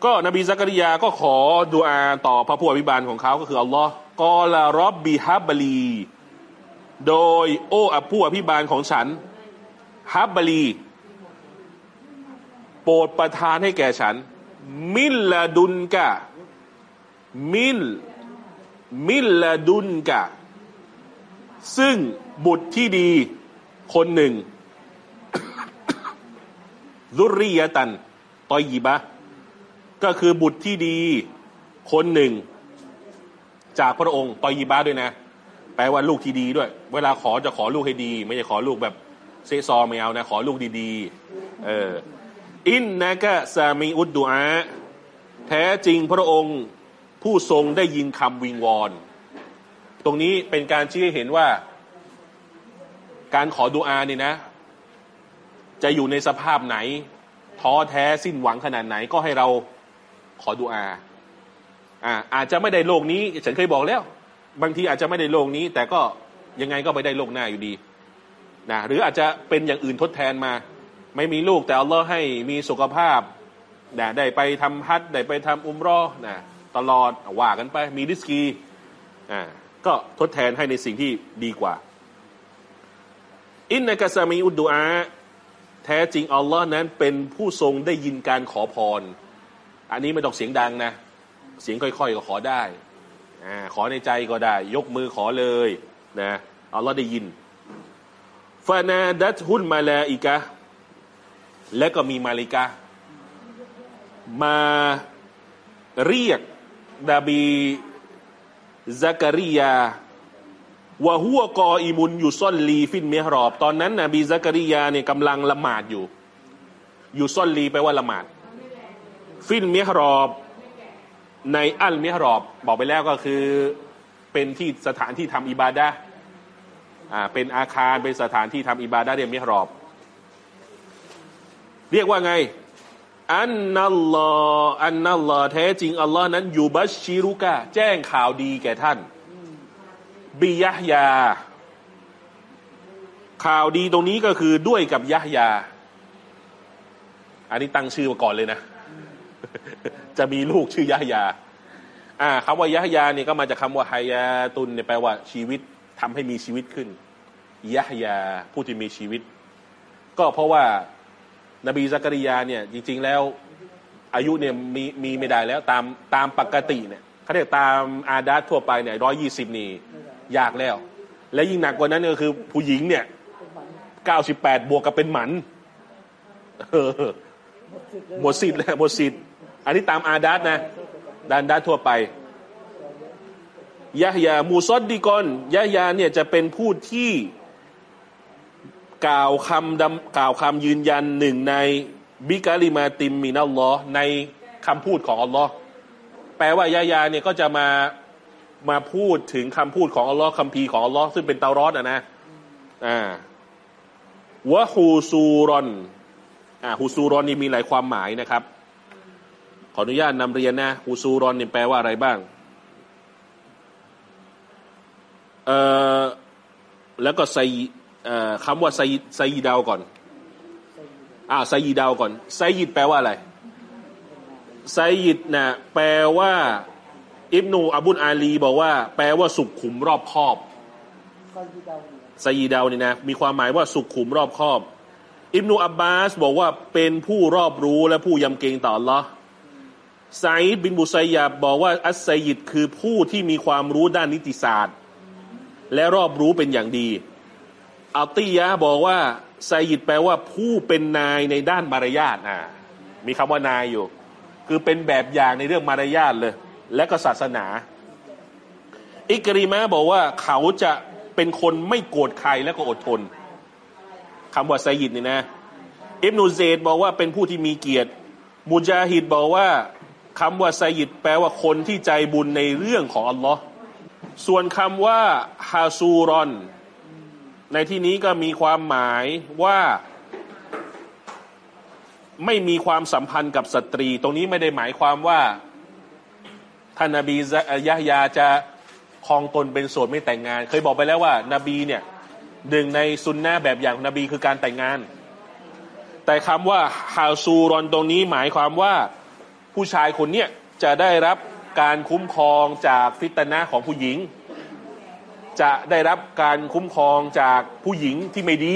ก็นบีซักริยาก็ขอดุอาต่อพระผู้อภิบาลของเขาก็คืออัลลอฮ์กอลารอบบิฮับบลี โดยโอ้อผู้อภิบาลของฉันฮับบลี โปรดประทานให้แก่ฉัน มิลลาดุนกะ มิล มิลลาดุนกะ ซึ่งบุตรที่ดีคนหนึ่งซุริยะตันตอยิบะ ก็คือบุตรที่ดีคนหนึ่ง จากพระองค์ตอยิบะด้วยนะ แปลว่าลูกที่ดีด้วย เวลาขอจะขอลูกให้ดี ไม่ใช่ขอลูกแบบเซซอไม่เอานะ ขอลูกดีๆ เออ อินนะกะซามีอุดดุอาแท้จริงพระองค์ ผู้ทรงได้ยินคำวิงวอน ตรงนี้เป็นการชี้ให้เห็นว่า การขอดุอาเนี่ยนะ จะอยู่ในสภาพไหน ท้อแท้สิ้นหวังขนาดไหนก็ให้เราขอดุอาอ่าอาจจะไม่ได้โลกนี้ ฉันเคยบอกแล้ว บางทีอาจจะไม่ได้โลกนี้ แต่ก็ยังไงก็ไปได้โลกหน้าอยู่ดีนะหรืออาจจะเป็นอย่างอื่นทดแทนมา ไม่มีลูกแต่อัลลอฮ์ให้มีสุขภาพนะได้ไปทำฮัจญ์ได้ไปทำอุมรอนะ ตลอดว่ากันไป มีริสกีอ่าก็ทดแทนให้ในสิ่งที่ดีกว่า อินนักสามีอุดดูอาแท้จริงอัลลอฮ์นั้นเป็นผู้ทรงได้ยินการขอพร อันนี้ไม่ต้องเสียงดังนะ เสียงค่อยๆก็ขอได้อขอในใจก็ได้ ยกมือขอเลยนะอัลลอฮ์ได้ยินฟานาดัตฮุนมาลาอิกะและก็มีมาลิกะมาเรียก ดาบีซักริยาวะฮัวกออิมุนอยู่ซ่อนลีฟินเมฮรอบ ตอนนั้นนบีซักริยาเนี่ยกำลังละหมาดอยู่ อยู่ซ่อนลีแปว่าละหมาด في المحراب ใน المحراب บอกไปแล้วก็คือเป็นที่สถานที่ทำอิบาดะอ่าเป็นอาคารเป็นสถานที่ทำอิบาดะเรียก محراب เรียกว่าไง อันนัลลออันนัลลอแท้จริง อัลลอฮ์นั้นอยู่บัชชิรุกะแจ้งข่าวดีแก่ท่านบิยะฮยา ข่าวดีตรงนี้ก็คือด้วยกับยะฮยา อันนี้ตั้งชื่อมาก่อนเลยนะ จะมีลูกชื่อยะฮยา อ่าคำว่ายะฮยาเนี่ยก็มาจากคำว่าฮายาตุนเนี่ยแปลว่าชีวิตทำให้มีชีวิตขึ้นยะฮยาผู้ที่มีชีวิต ก็เพราะว่า นบีซักริยาเนี่ยจริง ๆ แล้วอายุเนี่ยมีมีไม่ได้แล้วตามตามปกติเนี่ยเขาเรียกตามอาดัตทั่วไปเนี่ยร้อยยี่สิบนี่ยากแล้ว และยิ่งหนักกว่านั้นก็คือผู้หญิงเนี่ยเก้าสิบแปดบวกกับเป็นหมันหมดสิทธิ์แล้วหมดสิทธิ์อันนี้ตามอาดัตนะดานดัตทั่วไปยะยามูซอดดิกอนยะยาเนี่ยจะเป็นผู้ที่ กล่าวคำดำกล่าวคำยืนยันหนึ่งในบิกาลิมาติมมินัลลอฮ์ในคำพูดของอัลลอฮ์แปลว่ายายาเนี่ยก็จะมามาพูดถึงคำพูดของอัลลอฮ์คำพีของอัลลอฮ์ซึ่งเป็นเตารอดอะนะอ่าวะฮูซูรอนอ่าฮูซูรอนนี่มีหลายความหมายนะครับ ขออนุญาตนำเรียนนะฮูซูรอนนี่แปลว่าอะไรบ้างเอ่อแล้วก็ไซ คำว่าไซไซยีดาวก่อนอ่าไซยีดาวก่อนไซยิดแปลว่าอะไรไซยิดนะแปลว่า อิบนูอับุนอาลีบอกว่า แปลว่าสุขุมรอบคอบก็ยีเดาไซยีดาวนี่นะมีความหมายว่าสุขุมรอบคอบ อิบนูอับบาสบอกว่าเป็นผู้รอบรู้และผู้ยำเกรงต่อ Allah ไซด์บินบุไซยาบบอกว่า อัสไซยิดคือผู้ที่มีความรู้ด้านนิติศาสตร์ และรอบรู้เป็นอย่างดี อัลติยะบอกว่าไซยิดแปลว่าผู้เป็นนายในด้านมารยาทอ่ามีคำว่านายอยู่ คือเป็นแบบอย่างในเรื่องมารยาทเลย และก็ศาสนา อิกริมะบอกว่าเขาจะเป็นคนไม่โกรธใครและก็อดทนคำว่าไซยิดนี่นะอิบนุเซดบอกว่าเป็นผู้ที่มีเกียรติ มุจาฮิดบอกว่าคำว่าไซยิดแปลว่าคนที่ใจบุญในเรื่องของอัลลอฮ์ส่วนคำว่าฮาซูรอน ในที่นี้ก็มีความหมายว่าไม่มีความสัมพันธ์กับสตรี ตรงนี้ไม่ได้หมายความว่าท่านนบียะฮยาจะครองตนเป็นโสดไม่แต่งงาน เคยบอกไปแล้วว่านบีเนี่ยหนึ่งในซุนนะแบบอย่างนบีคือการแต่งงาน แต่คำว่าฮาซูรอนตรงนี้หมายความว่าผู้ชายคนเนี้ยจะได้รับการคุ้มครองจากฟิตนะของผู้หญิง จะได้รับการคุ้มครองจากผู้หญิงที่ไม่ดี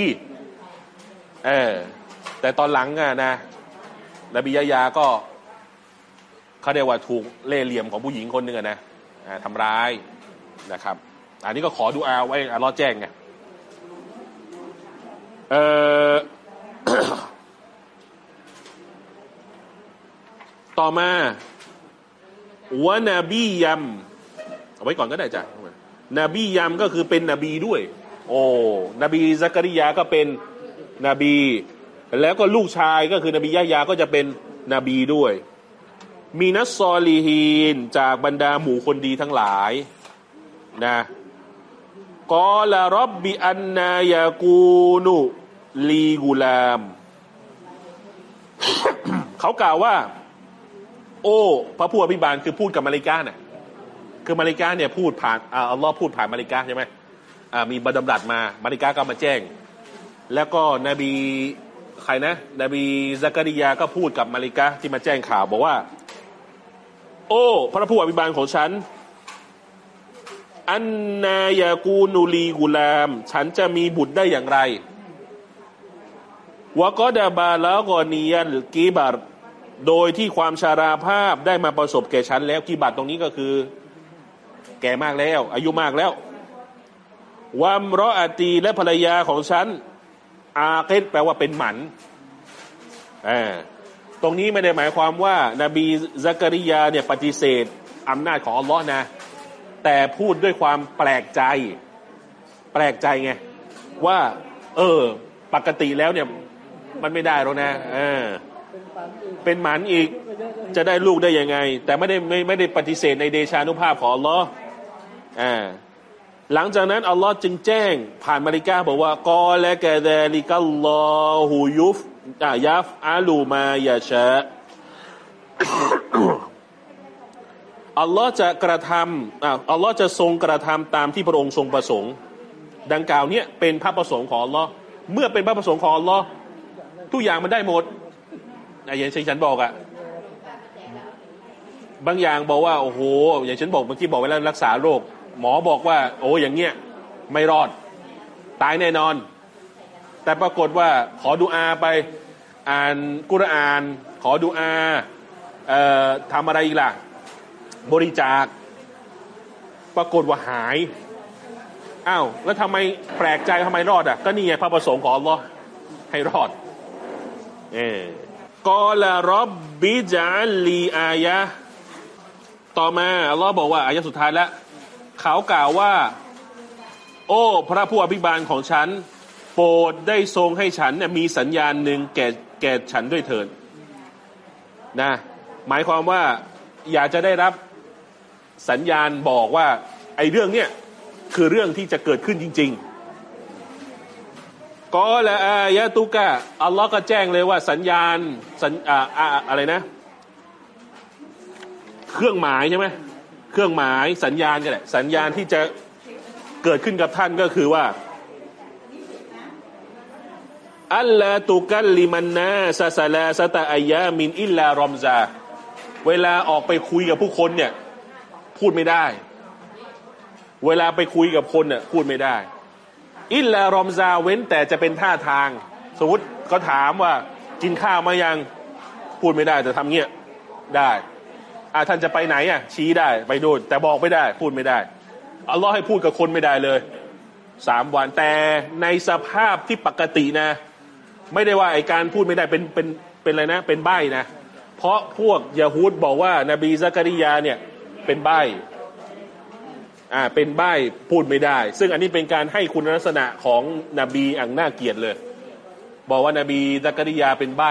เออ แต่ตอนหลังอะนะนบียะยาก็เขาเรียกว่าถูกเล่เหลี่ยมของผู้หญิงคนหนึ่งอะนะอ่าทำร้ายนะครับ อันนี้ก็ขอดูอาไว้อารอแจ้งไงเออต่อมาวะนบียัมเอาไว้ก่อนก็ได้จ้ะ นบียัมก็คือเป็นนบีด้วย โอ้นบีซักริยาก็เป็นนบี แล้วก็ลูกชายก็คือนบียะยาก็จะเป็นนบีด้วย มีนัสซอลีฮีนจากบรรดาหมู่คนดีทั้งหลายนะกอลารบบิอันนายากูนุลีกุลาม เขากล่าวว่า โอ้ พระผู้อภิบาลคือพูดกับมาริกาน่ะ คือมาริกาเนี่ยพูดผ่านอ่าอัลลอฮ์พูดผ่านมาริกาใช่ไหมอ่ามีบัดำรัสมามาริกาก็มาแจ้ง แล้วก็นบีใครนะนบีซักริยาก็พูดกับมาริกาที่มาแจ้งข่าวบอกว่า โอ้ พระผู้อภิบาลของฉัน อันนายากูนูลีกุลาม ฉันจะมีบุตรได้อย่างไรวก็ดาบาแล้วกอนียันกีบัตโดยที่ความชาราภาพได้มาประสบแก่ฉันแล้วกีบัตตรงนี้ก็คือ แก่มากแล้ว อายุมากแล้ววัมรออาตีและภรรยาของฉัน อาเกตแปลว่าเป็นหมันอ่าตรงนี้ไม่ได้หมายความว่านาบีซักริยาเนี่ยปฏิเสธอำนาจของอัลลอฮ์นะ แต่พูดด้วยความแปลกใจ แปลกใจไง ว่า เออ ปกติแล้วเนี่ย มันไม่ได้หรอกนะเออเป็นปันอีกเป็นหมันอีกจะได้ลูกได้ยังไง แต่ไม่ได้ไม่ไม่ได้ปฏิเสธในเดชานุภาพของอัลลอฮ์ อ่าหลังจากนั้นอัลลอฮ์จึงแจ้งผ่านมาริกาบอกว่ากอและแกเดลิกัลลอฮูยุฟอ่ายัฟอาลูมายาชะอัลลอฮ์จะกระทำอ่าอัลลอฮ์จะทรงกระทำตามที่พระองค์ทรงประสงค์ ดังกล่าวเนี้ยเป็นพระประสงค์ของอัลลอฮ์เมื่อเป็นพระประสงค์ของอัลลอฮ์ทุกอย่างมันได้หมดอะอย่างที่ฉันบอกอะบางอย่างบอกว่าโอ้โหอย่างฉันบอกเมื่อกี้บอกไว้แล้วรักษาโรค หมอบอกว่า โอ้อย่างเงี้ยไม่รอด ตายแน่นอน แต่ปรากฏว่าขอดูอาไปอ่านกุรอาน ขอดูอาเอ่อทำอะไรอีกล่ะ บริจาค ปรากฏว่าหายอ้าวแล้วทำไมแปลกใจทำไมรอดอะ ก็นี่ไงพระประสงค์ของอัลลอฮ์ให้รอด เออกอลารอบบิจัลลีอายะต่อมาอัลลอฮ์บอกว่าอายะสุดท้ายแล้ว เขากล่าวว่า โอ้ พระผู้อภิบาลของฉัน โปรดได้ทรงให้ฉันเนี่ยมีสัญญาณหนึ่งแก่แก่ฉันด้วยเถิดนะหมายความว่าอยากจะได้รับสัญญาณบอกว่า ไอ้เรื่องเนี้ยคือเรื่องที่จะเกิดขึ้นจริง ๆ ก็ละอายะตุกะอัลลอฮ์ก็แจ้งเลยว่าสัญญาณสัญอออะไรนะ เครื่องหมายใช่ไหม เครื่องหมายสัญญาณก็แหละสัญญาณที่จะเกิดขึ้นกับท่านก็คือว่าอัลลาตุกัลลิมันนาซาซาลาสตาอายามินอิลลารอมซา เวลาออกไปคุยกับผู้คนเนี่ย พูดไม่ได้ เวลาไปคุยกับคนเนี่ยพูดไม่ได้ อิลลารอมซาเว้นแต่จะเป็นท่าทาง สมมติเขาถามว่ากินข้าวมายัง พูดไม่ได้แต่ทำเงี้ยได้ อ่าท่านจะไปไหนอะชี้ได้ไปดูนแต่บอกไม่ได้ พูดไม่ได้อัลลอฮ์ให้พูดกับคนไม่ได้เลยสามวันแต่ในสภาพที่ปกตินะ ไม่ได้ว่าไอการพูดไม่ได้เป็นเป็นเป็นอะไรนะ เป็นใบนะ เพราะพวกยาฮูดบอกว่านบีซักริยาเนี่ยเป็นใบอ่าเป็นใบพูดไม่ได้ ซึ่งอันนี้เป็นการให้คุณลักษณะของนบีอังน่าเกลียดเลย บอกว่านาบีซักริยาเป็นใบ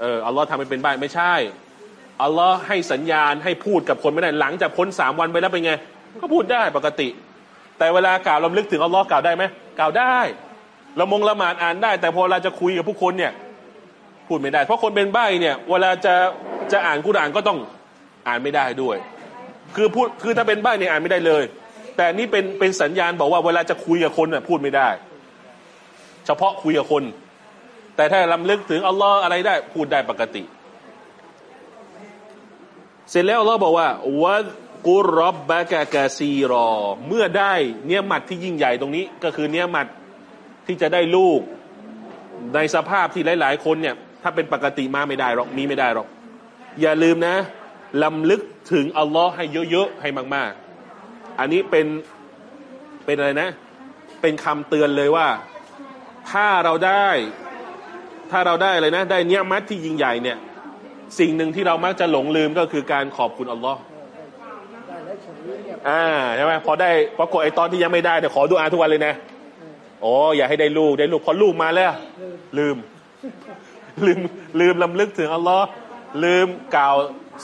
เอออัลลอฮ์ทำให้เป็นใบไม่ใช่ อัลลอฮ์ให้สัญญาณให้พูดกับคนไม่ได้หลังจากพ้นสามวันไปแล้วเป็นไง ก็พูดได้ปกติ แต่เวลากล่าวลำลึกถึงอัลลอฮ์กล่าวได้ไหมกล่าวได้ละมงละหมาดอ่านได้ แต่พอเราจะคุยกับผู้คนเนี่ยพูดไม่ได้ เพราะคนเป็นใบ้เนี่ย เวลาจะจะอ่านกุรอานก็ต้องอ่านไม่ได้ด้วย คือพูดคือถ้าเป็นใบ้เนี่ยอ่านไม่ได้เลย แต่นี่เป็นเป็นสัญญาณบอกว่าเวลาจะคุยกับคนน่ะพูดไม่ได้ เฉพาะคุยกับคน แต่ถ้าลำลึกถึงอัลลอฮ์อะไรได้พูดได้ปกติ เสร็จแล้วอัลลอฮ์บอกว่าวะกุรอบบะกะกะซีรอ เมื่อได้เนียมัดที่ยิ่งใหญ่ตรงนี้ ก็คือเนียมัดที่จะได้ลูก ในสภาพที่หลาย ๆ คนเนี่ย ถ้าเป็นปกติมาไม่ได้หรอกมีไม่ได้หรอก อย่าลืมนะลำลึกถึงอัลลอฮ์ให้เยอะ ๆ ให้มาก ๆ อันนี้เป็นเป็นอะไรนะ เป็นคำเตือนเลยว่า ถ้าเราได้ ถ้าเราได้อะไรนะ ได้เนียมัดที่ยิ่งใหญ่เนี่ย สิ่งหนึ่งที่เรามักจะหลงลืมก็คือการขอบคุณอัลลอฮ์ได้แล้วเฉยเนี่ยอ่าใช่ไหมพอได้ปรากฏไอ้ตอนที่ยังไม่ได้เนี่ยขอดูอาทุกวันเลยนะโอ้อย่าให้ได้ลูกได้ลูกพอลูกมาแล้วเออลืม ลืมลืมลำลึกถึงอัลลอฮ์ลืมกล่าว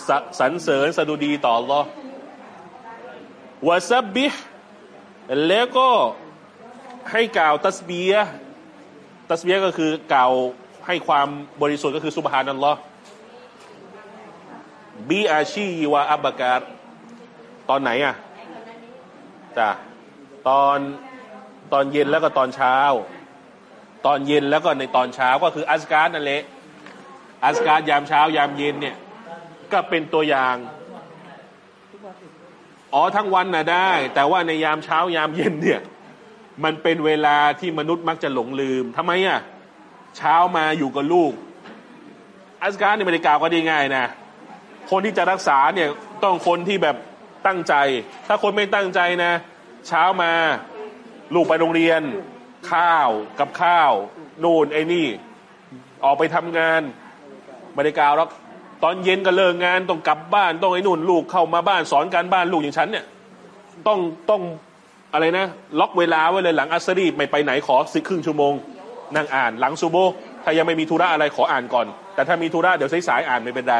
สสรรเสริญสดุดีต่ออัลลอฮ์วะซับบิฮแล้วก็ให้กล่าวตัสเบียห์ตัสเบียห์ก็คือกล่าวให้ความบริสุทธิ์ก็คือสุบฮานัลลอฮ์ บีอาชีวะอับบากาดตอนไหนอะจ้ะตอนตอนเย็นแล้วก็ตอนเช้า ตอนเย็นแล้วก็ในตอนเช้าก็คืออัสการนั่นแหละอัสการยามเช้ายามเย็นเนี่ย ก็เป็นตัวอย่าง อ๋อทั้งวันน่ะได้ แต่ว่าในยามเช้ายามเย็นเนี่ย มันเป็นเวลาที่มนุษย์มักจะหลงลืมทำไมอะ เช้ามาอยู่กับลูก อัสการนี่ไม่ได้กล่าวก็ดีง่ายนะ คนที่จะรักษาเนี่ยต้องคนที่แบบตั้งใจ ถ้าคนไม่ตั้งใจนะ เช้ามาลูกไปโรงเรียน ข้าวกับข้าว นู่นไอ้นี่ ออกไปทำงานไม่ได้กล่าวหรอกตอนเย็นก็เลิกงานต้องกลับบ้านต้องไอ้นู่นลูกเข้ามาบ้านสอนการบ้านลูกอย่างฉันเนี่ย ต้องต้องอะไรนะ ล็อกเวลาไว้เลยหลังอัสรีไม่ไปไหนขอสิครึ่งชั่วโมงนั่งอ่านหลังซูโบถ้ายังไม่มีธุระอะไรขออ่านก่อน แต่ถ้ามีธุระเดี๋ยวสายๆอ่านไม่เป็นไร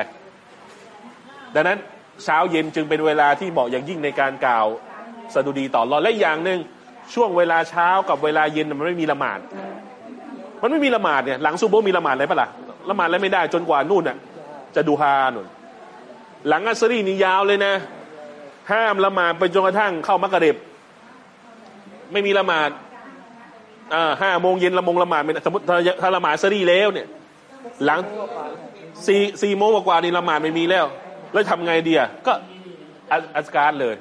ดังนั้นเช้าเย็นจึงเป็นเวลาที่เหมาะอย่างยิ่งในการกล่าวสดุดีต่อรอและอย่างหนึ่งช่วงเวลาเช้ากับเวลาเย็นมันไม่มีละหมาด มันไม่มีละหมาดเนี่ยหลังซูโบมีละหมาดอะไรปะล่ะละหมาดอะไรไม่ได้จนกว่านู่นน่ะจะดูฮาหนุนหลังอัสรีนี่ยาวเลยนะ ห้ามละหมาดไปจนกระทั่งเข้ามักกะเร็บไม่มีละหมาดอ่าห้าโมงเย็นละมงละหมาดสมมติถ้าละหมาดอัสรีแล้วเนี่ย หลังสี่สี่โมงกว่านี่ละหมาดไม่มีแล้ว แล้วทำไงดีอะก็อัสการเลย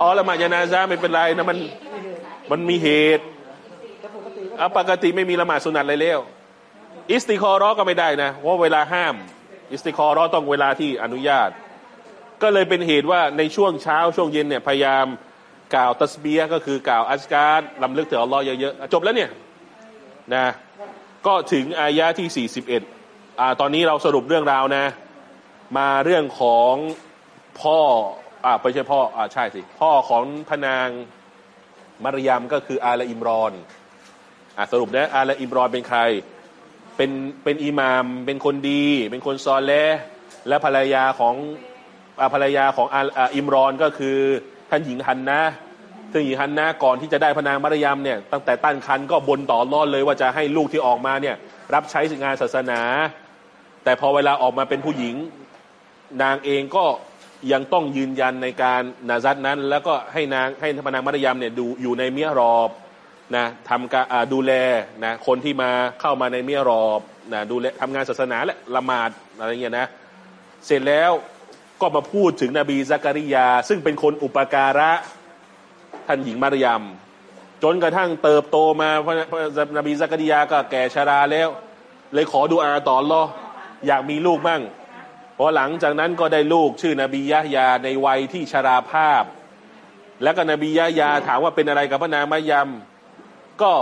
อ๋อละหมาดยานาซาไม่เป็นไรนะมันมันมีเหตุอปกติไม่มีละหมาดสุนัตอะไรแล้วอิสติคอรอก็ไม่ได้นะเพราะเวลาห้าม อิสติคอรอต้องเวลาที่อนุญาต ก็เลยเป็นเหตุว่าในช่วงเช้าช่วงเย็นเนี่ยพยายามกล่าวตัสเบียก็คือกล่าวอัสการลำลึกถึงอัลลอฮ์เยอะๆจบแล้วเนี่ยนะก็ถึงอายะที่ 41อ่าตอนนี้เราสรุปเรื่องราวนะ มาเรื่องของพ่ออ่าไม่ใช่พ่ออ่าใช่สิพ่อของพนางมารยามก็คืออาลอิมรอนอ่าสรุปนะอาลอิมรอนเป็นใคร เป็นเป็นอิหมาม เป็นคนดี เป็นคนซอลและและภรรยาของภรรยาของอิมรอนก็คือท่านหญิงฮันนะซึ่งหญิงฮันนะก่อนที่จะได้พนางมารยามเนี่ยตั้งแต่ตั้งครรภ์ก็บนต่อรอดเลยว่าจะให้ลูกที่ออกมาเนี่ยรับใช้งานศาสนา แต่พอเวลาออกมาเป็นผู้หญิง นางเองก็ยังต้องยืนยันในการนาซัดนั้น แล้วก็ให้นางให้พนางมารยามเนี่ยดูอยู่ในเมียรอบนะทำการดูแลนะคนที่มาเข้ามาในเมียรอบนะดูแลทำงานศาสนาและละหมาดอะไรเงี้ยนะ เสร็จแล้วก็มาพูดถึงนบีซักริยา ซึ่งเป็นคนอุปการะท่านหญิงมารยมจนกระทั่งเติบโตมาพระนบีซักริยาก็แก่ชราแล้ว เลยขอดูอาต่อรออยากมีลูกมั่ง พอหลังจากนั้นก็ได้ลูกชื่อนบียะยาในวัยที่ชราภาพ แล้วก็นบียะยาถามว่าเป็นอะไรกับพระนางมายมก็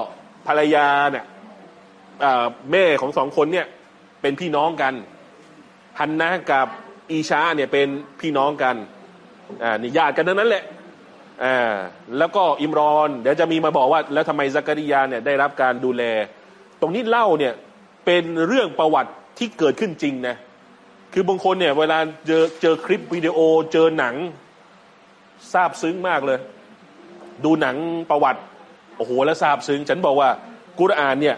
ภรรยาเนี่ยแม่ของสองคนเนี่ยเป็นพี่น้องกันฮันนะกับอีชาเนี่ยเป็นพี่น้องกันอ่านี่ญาติกันนั้นแหละอ่าแล้วก็อิมรอน เดี๋ยวจะมีมาบอกว่า แล้วทำไมซักริยาเนี่ยได้รับการดูแล ตรงนี้เล่าเนี่ยเป็นเรื่องประวัติที่เกิดขึ้นจริงนะ คือบางคนเนี่ย เวลาเจอเจอคลิปวิดีโอเจอหนังซาบซึ้งมากเลย ดูหนังประวัติ โอ้โหแล้วซาบซึ้ง ฉันบอกว่ากุรอานเนี่ย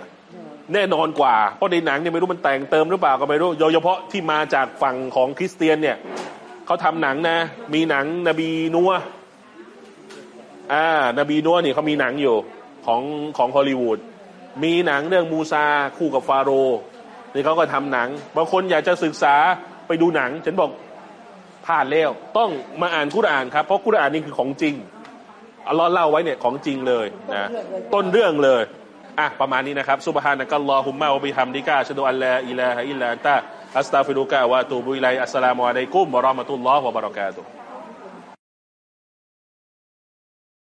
แน่นอนกว่า เพราะในหนังเนี่ยไม่รู้มันแต่งเติมหรือเปล่าก็ไม่รู้โดยเฉพาะที่มาจากฝั่งของคริสเตียนเนี่ยเขาทำหนังนะ มีหนังนบีนัวอ่านบีนัวนี่เขามีหนังอยู่ของของฮอลลีวูดมีหนังเรื่องมูซาคู่กับฟาโร นี่เขาก็ทำหนัง บางคนอยากจะศึกษาไปดูหนัง ฉันบอกผ่านแล้ว ต้องมาอ่านกุรอานครับ เพราะกุรอานนี่คือของจริงอัลลอฮ์เล่าไว้เนี่ยของจริงเลยนะต้นเรื่องเลยอะประมาณนี้นะครับซุบฮานะกัลลอฮุมมะวะบิฮัมดิกะชะดุอัลลาอิลาฮะอิลลัลตะอัสตัฟิรุกะวะตูบุอิลัยอัสสลามุอะลัยกุมวะเราะมะตุลลอฮ์วะบะเราะกาตุฮ์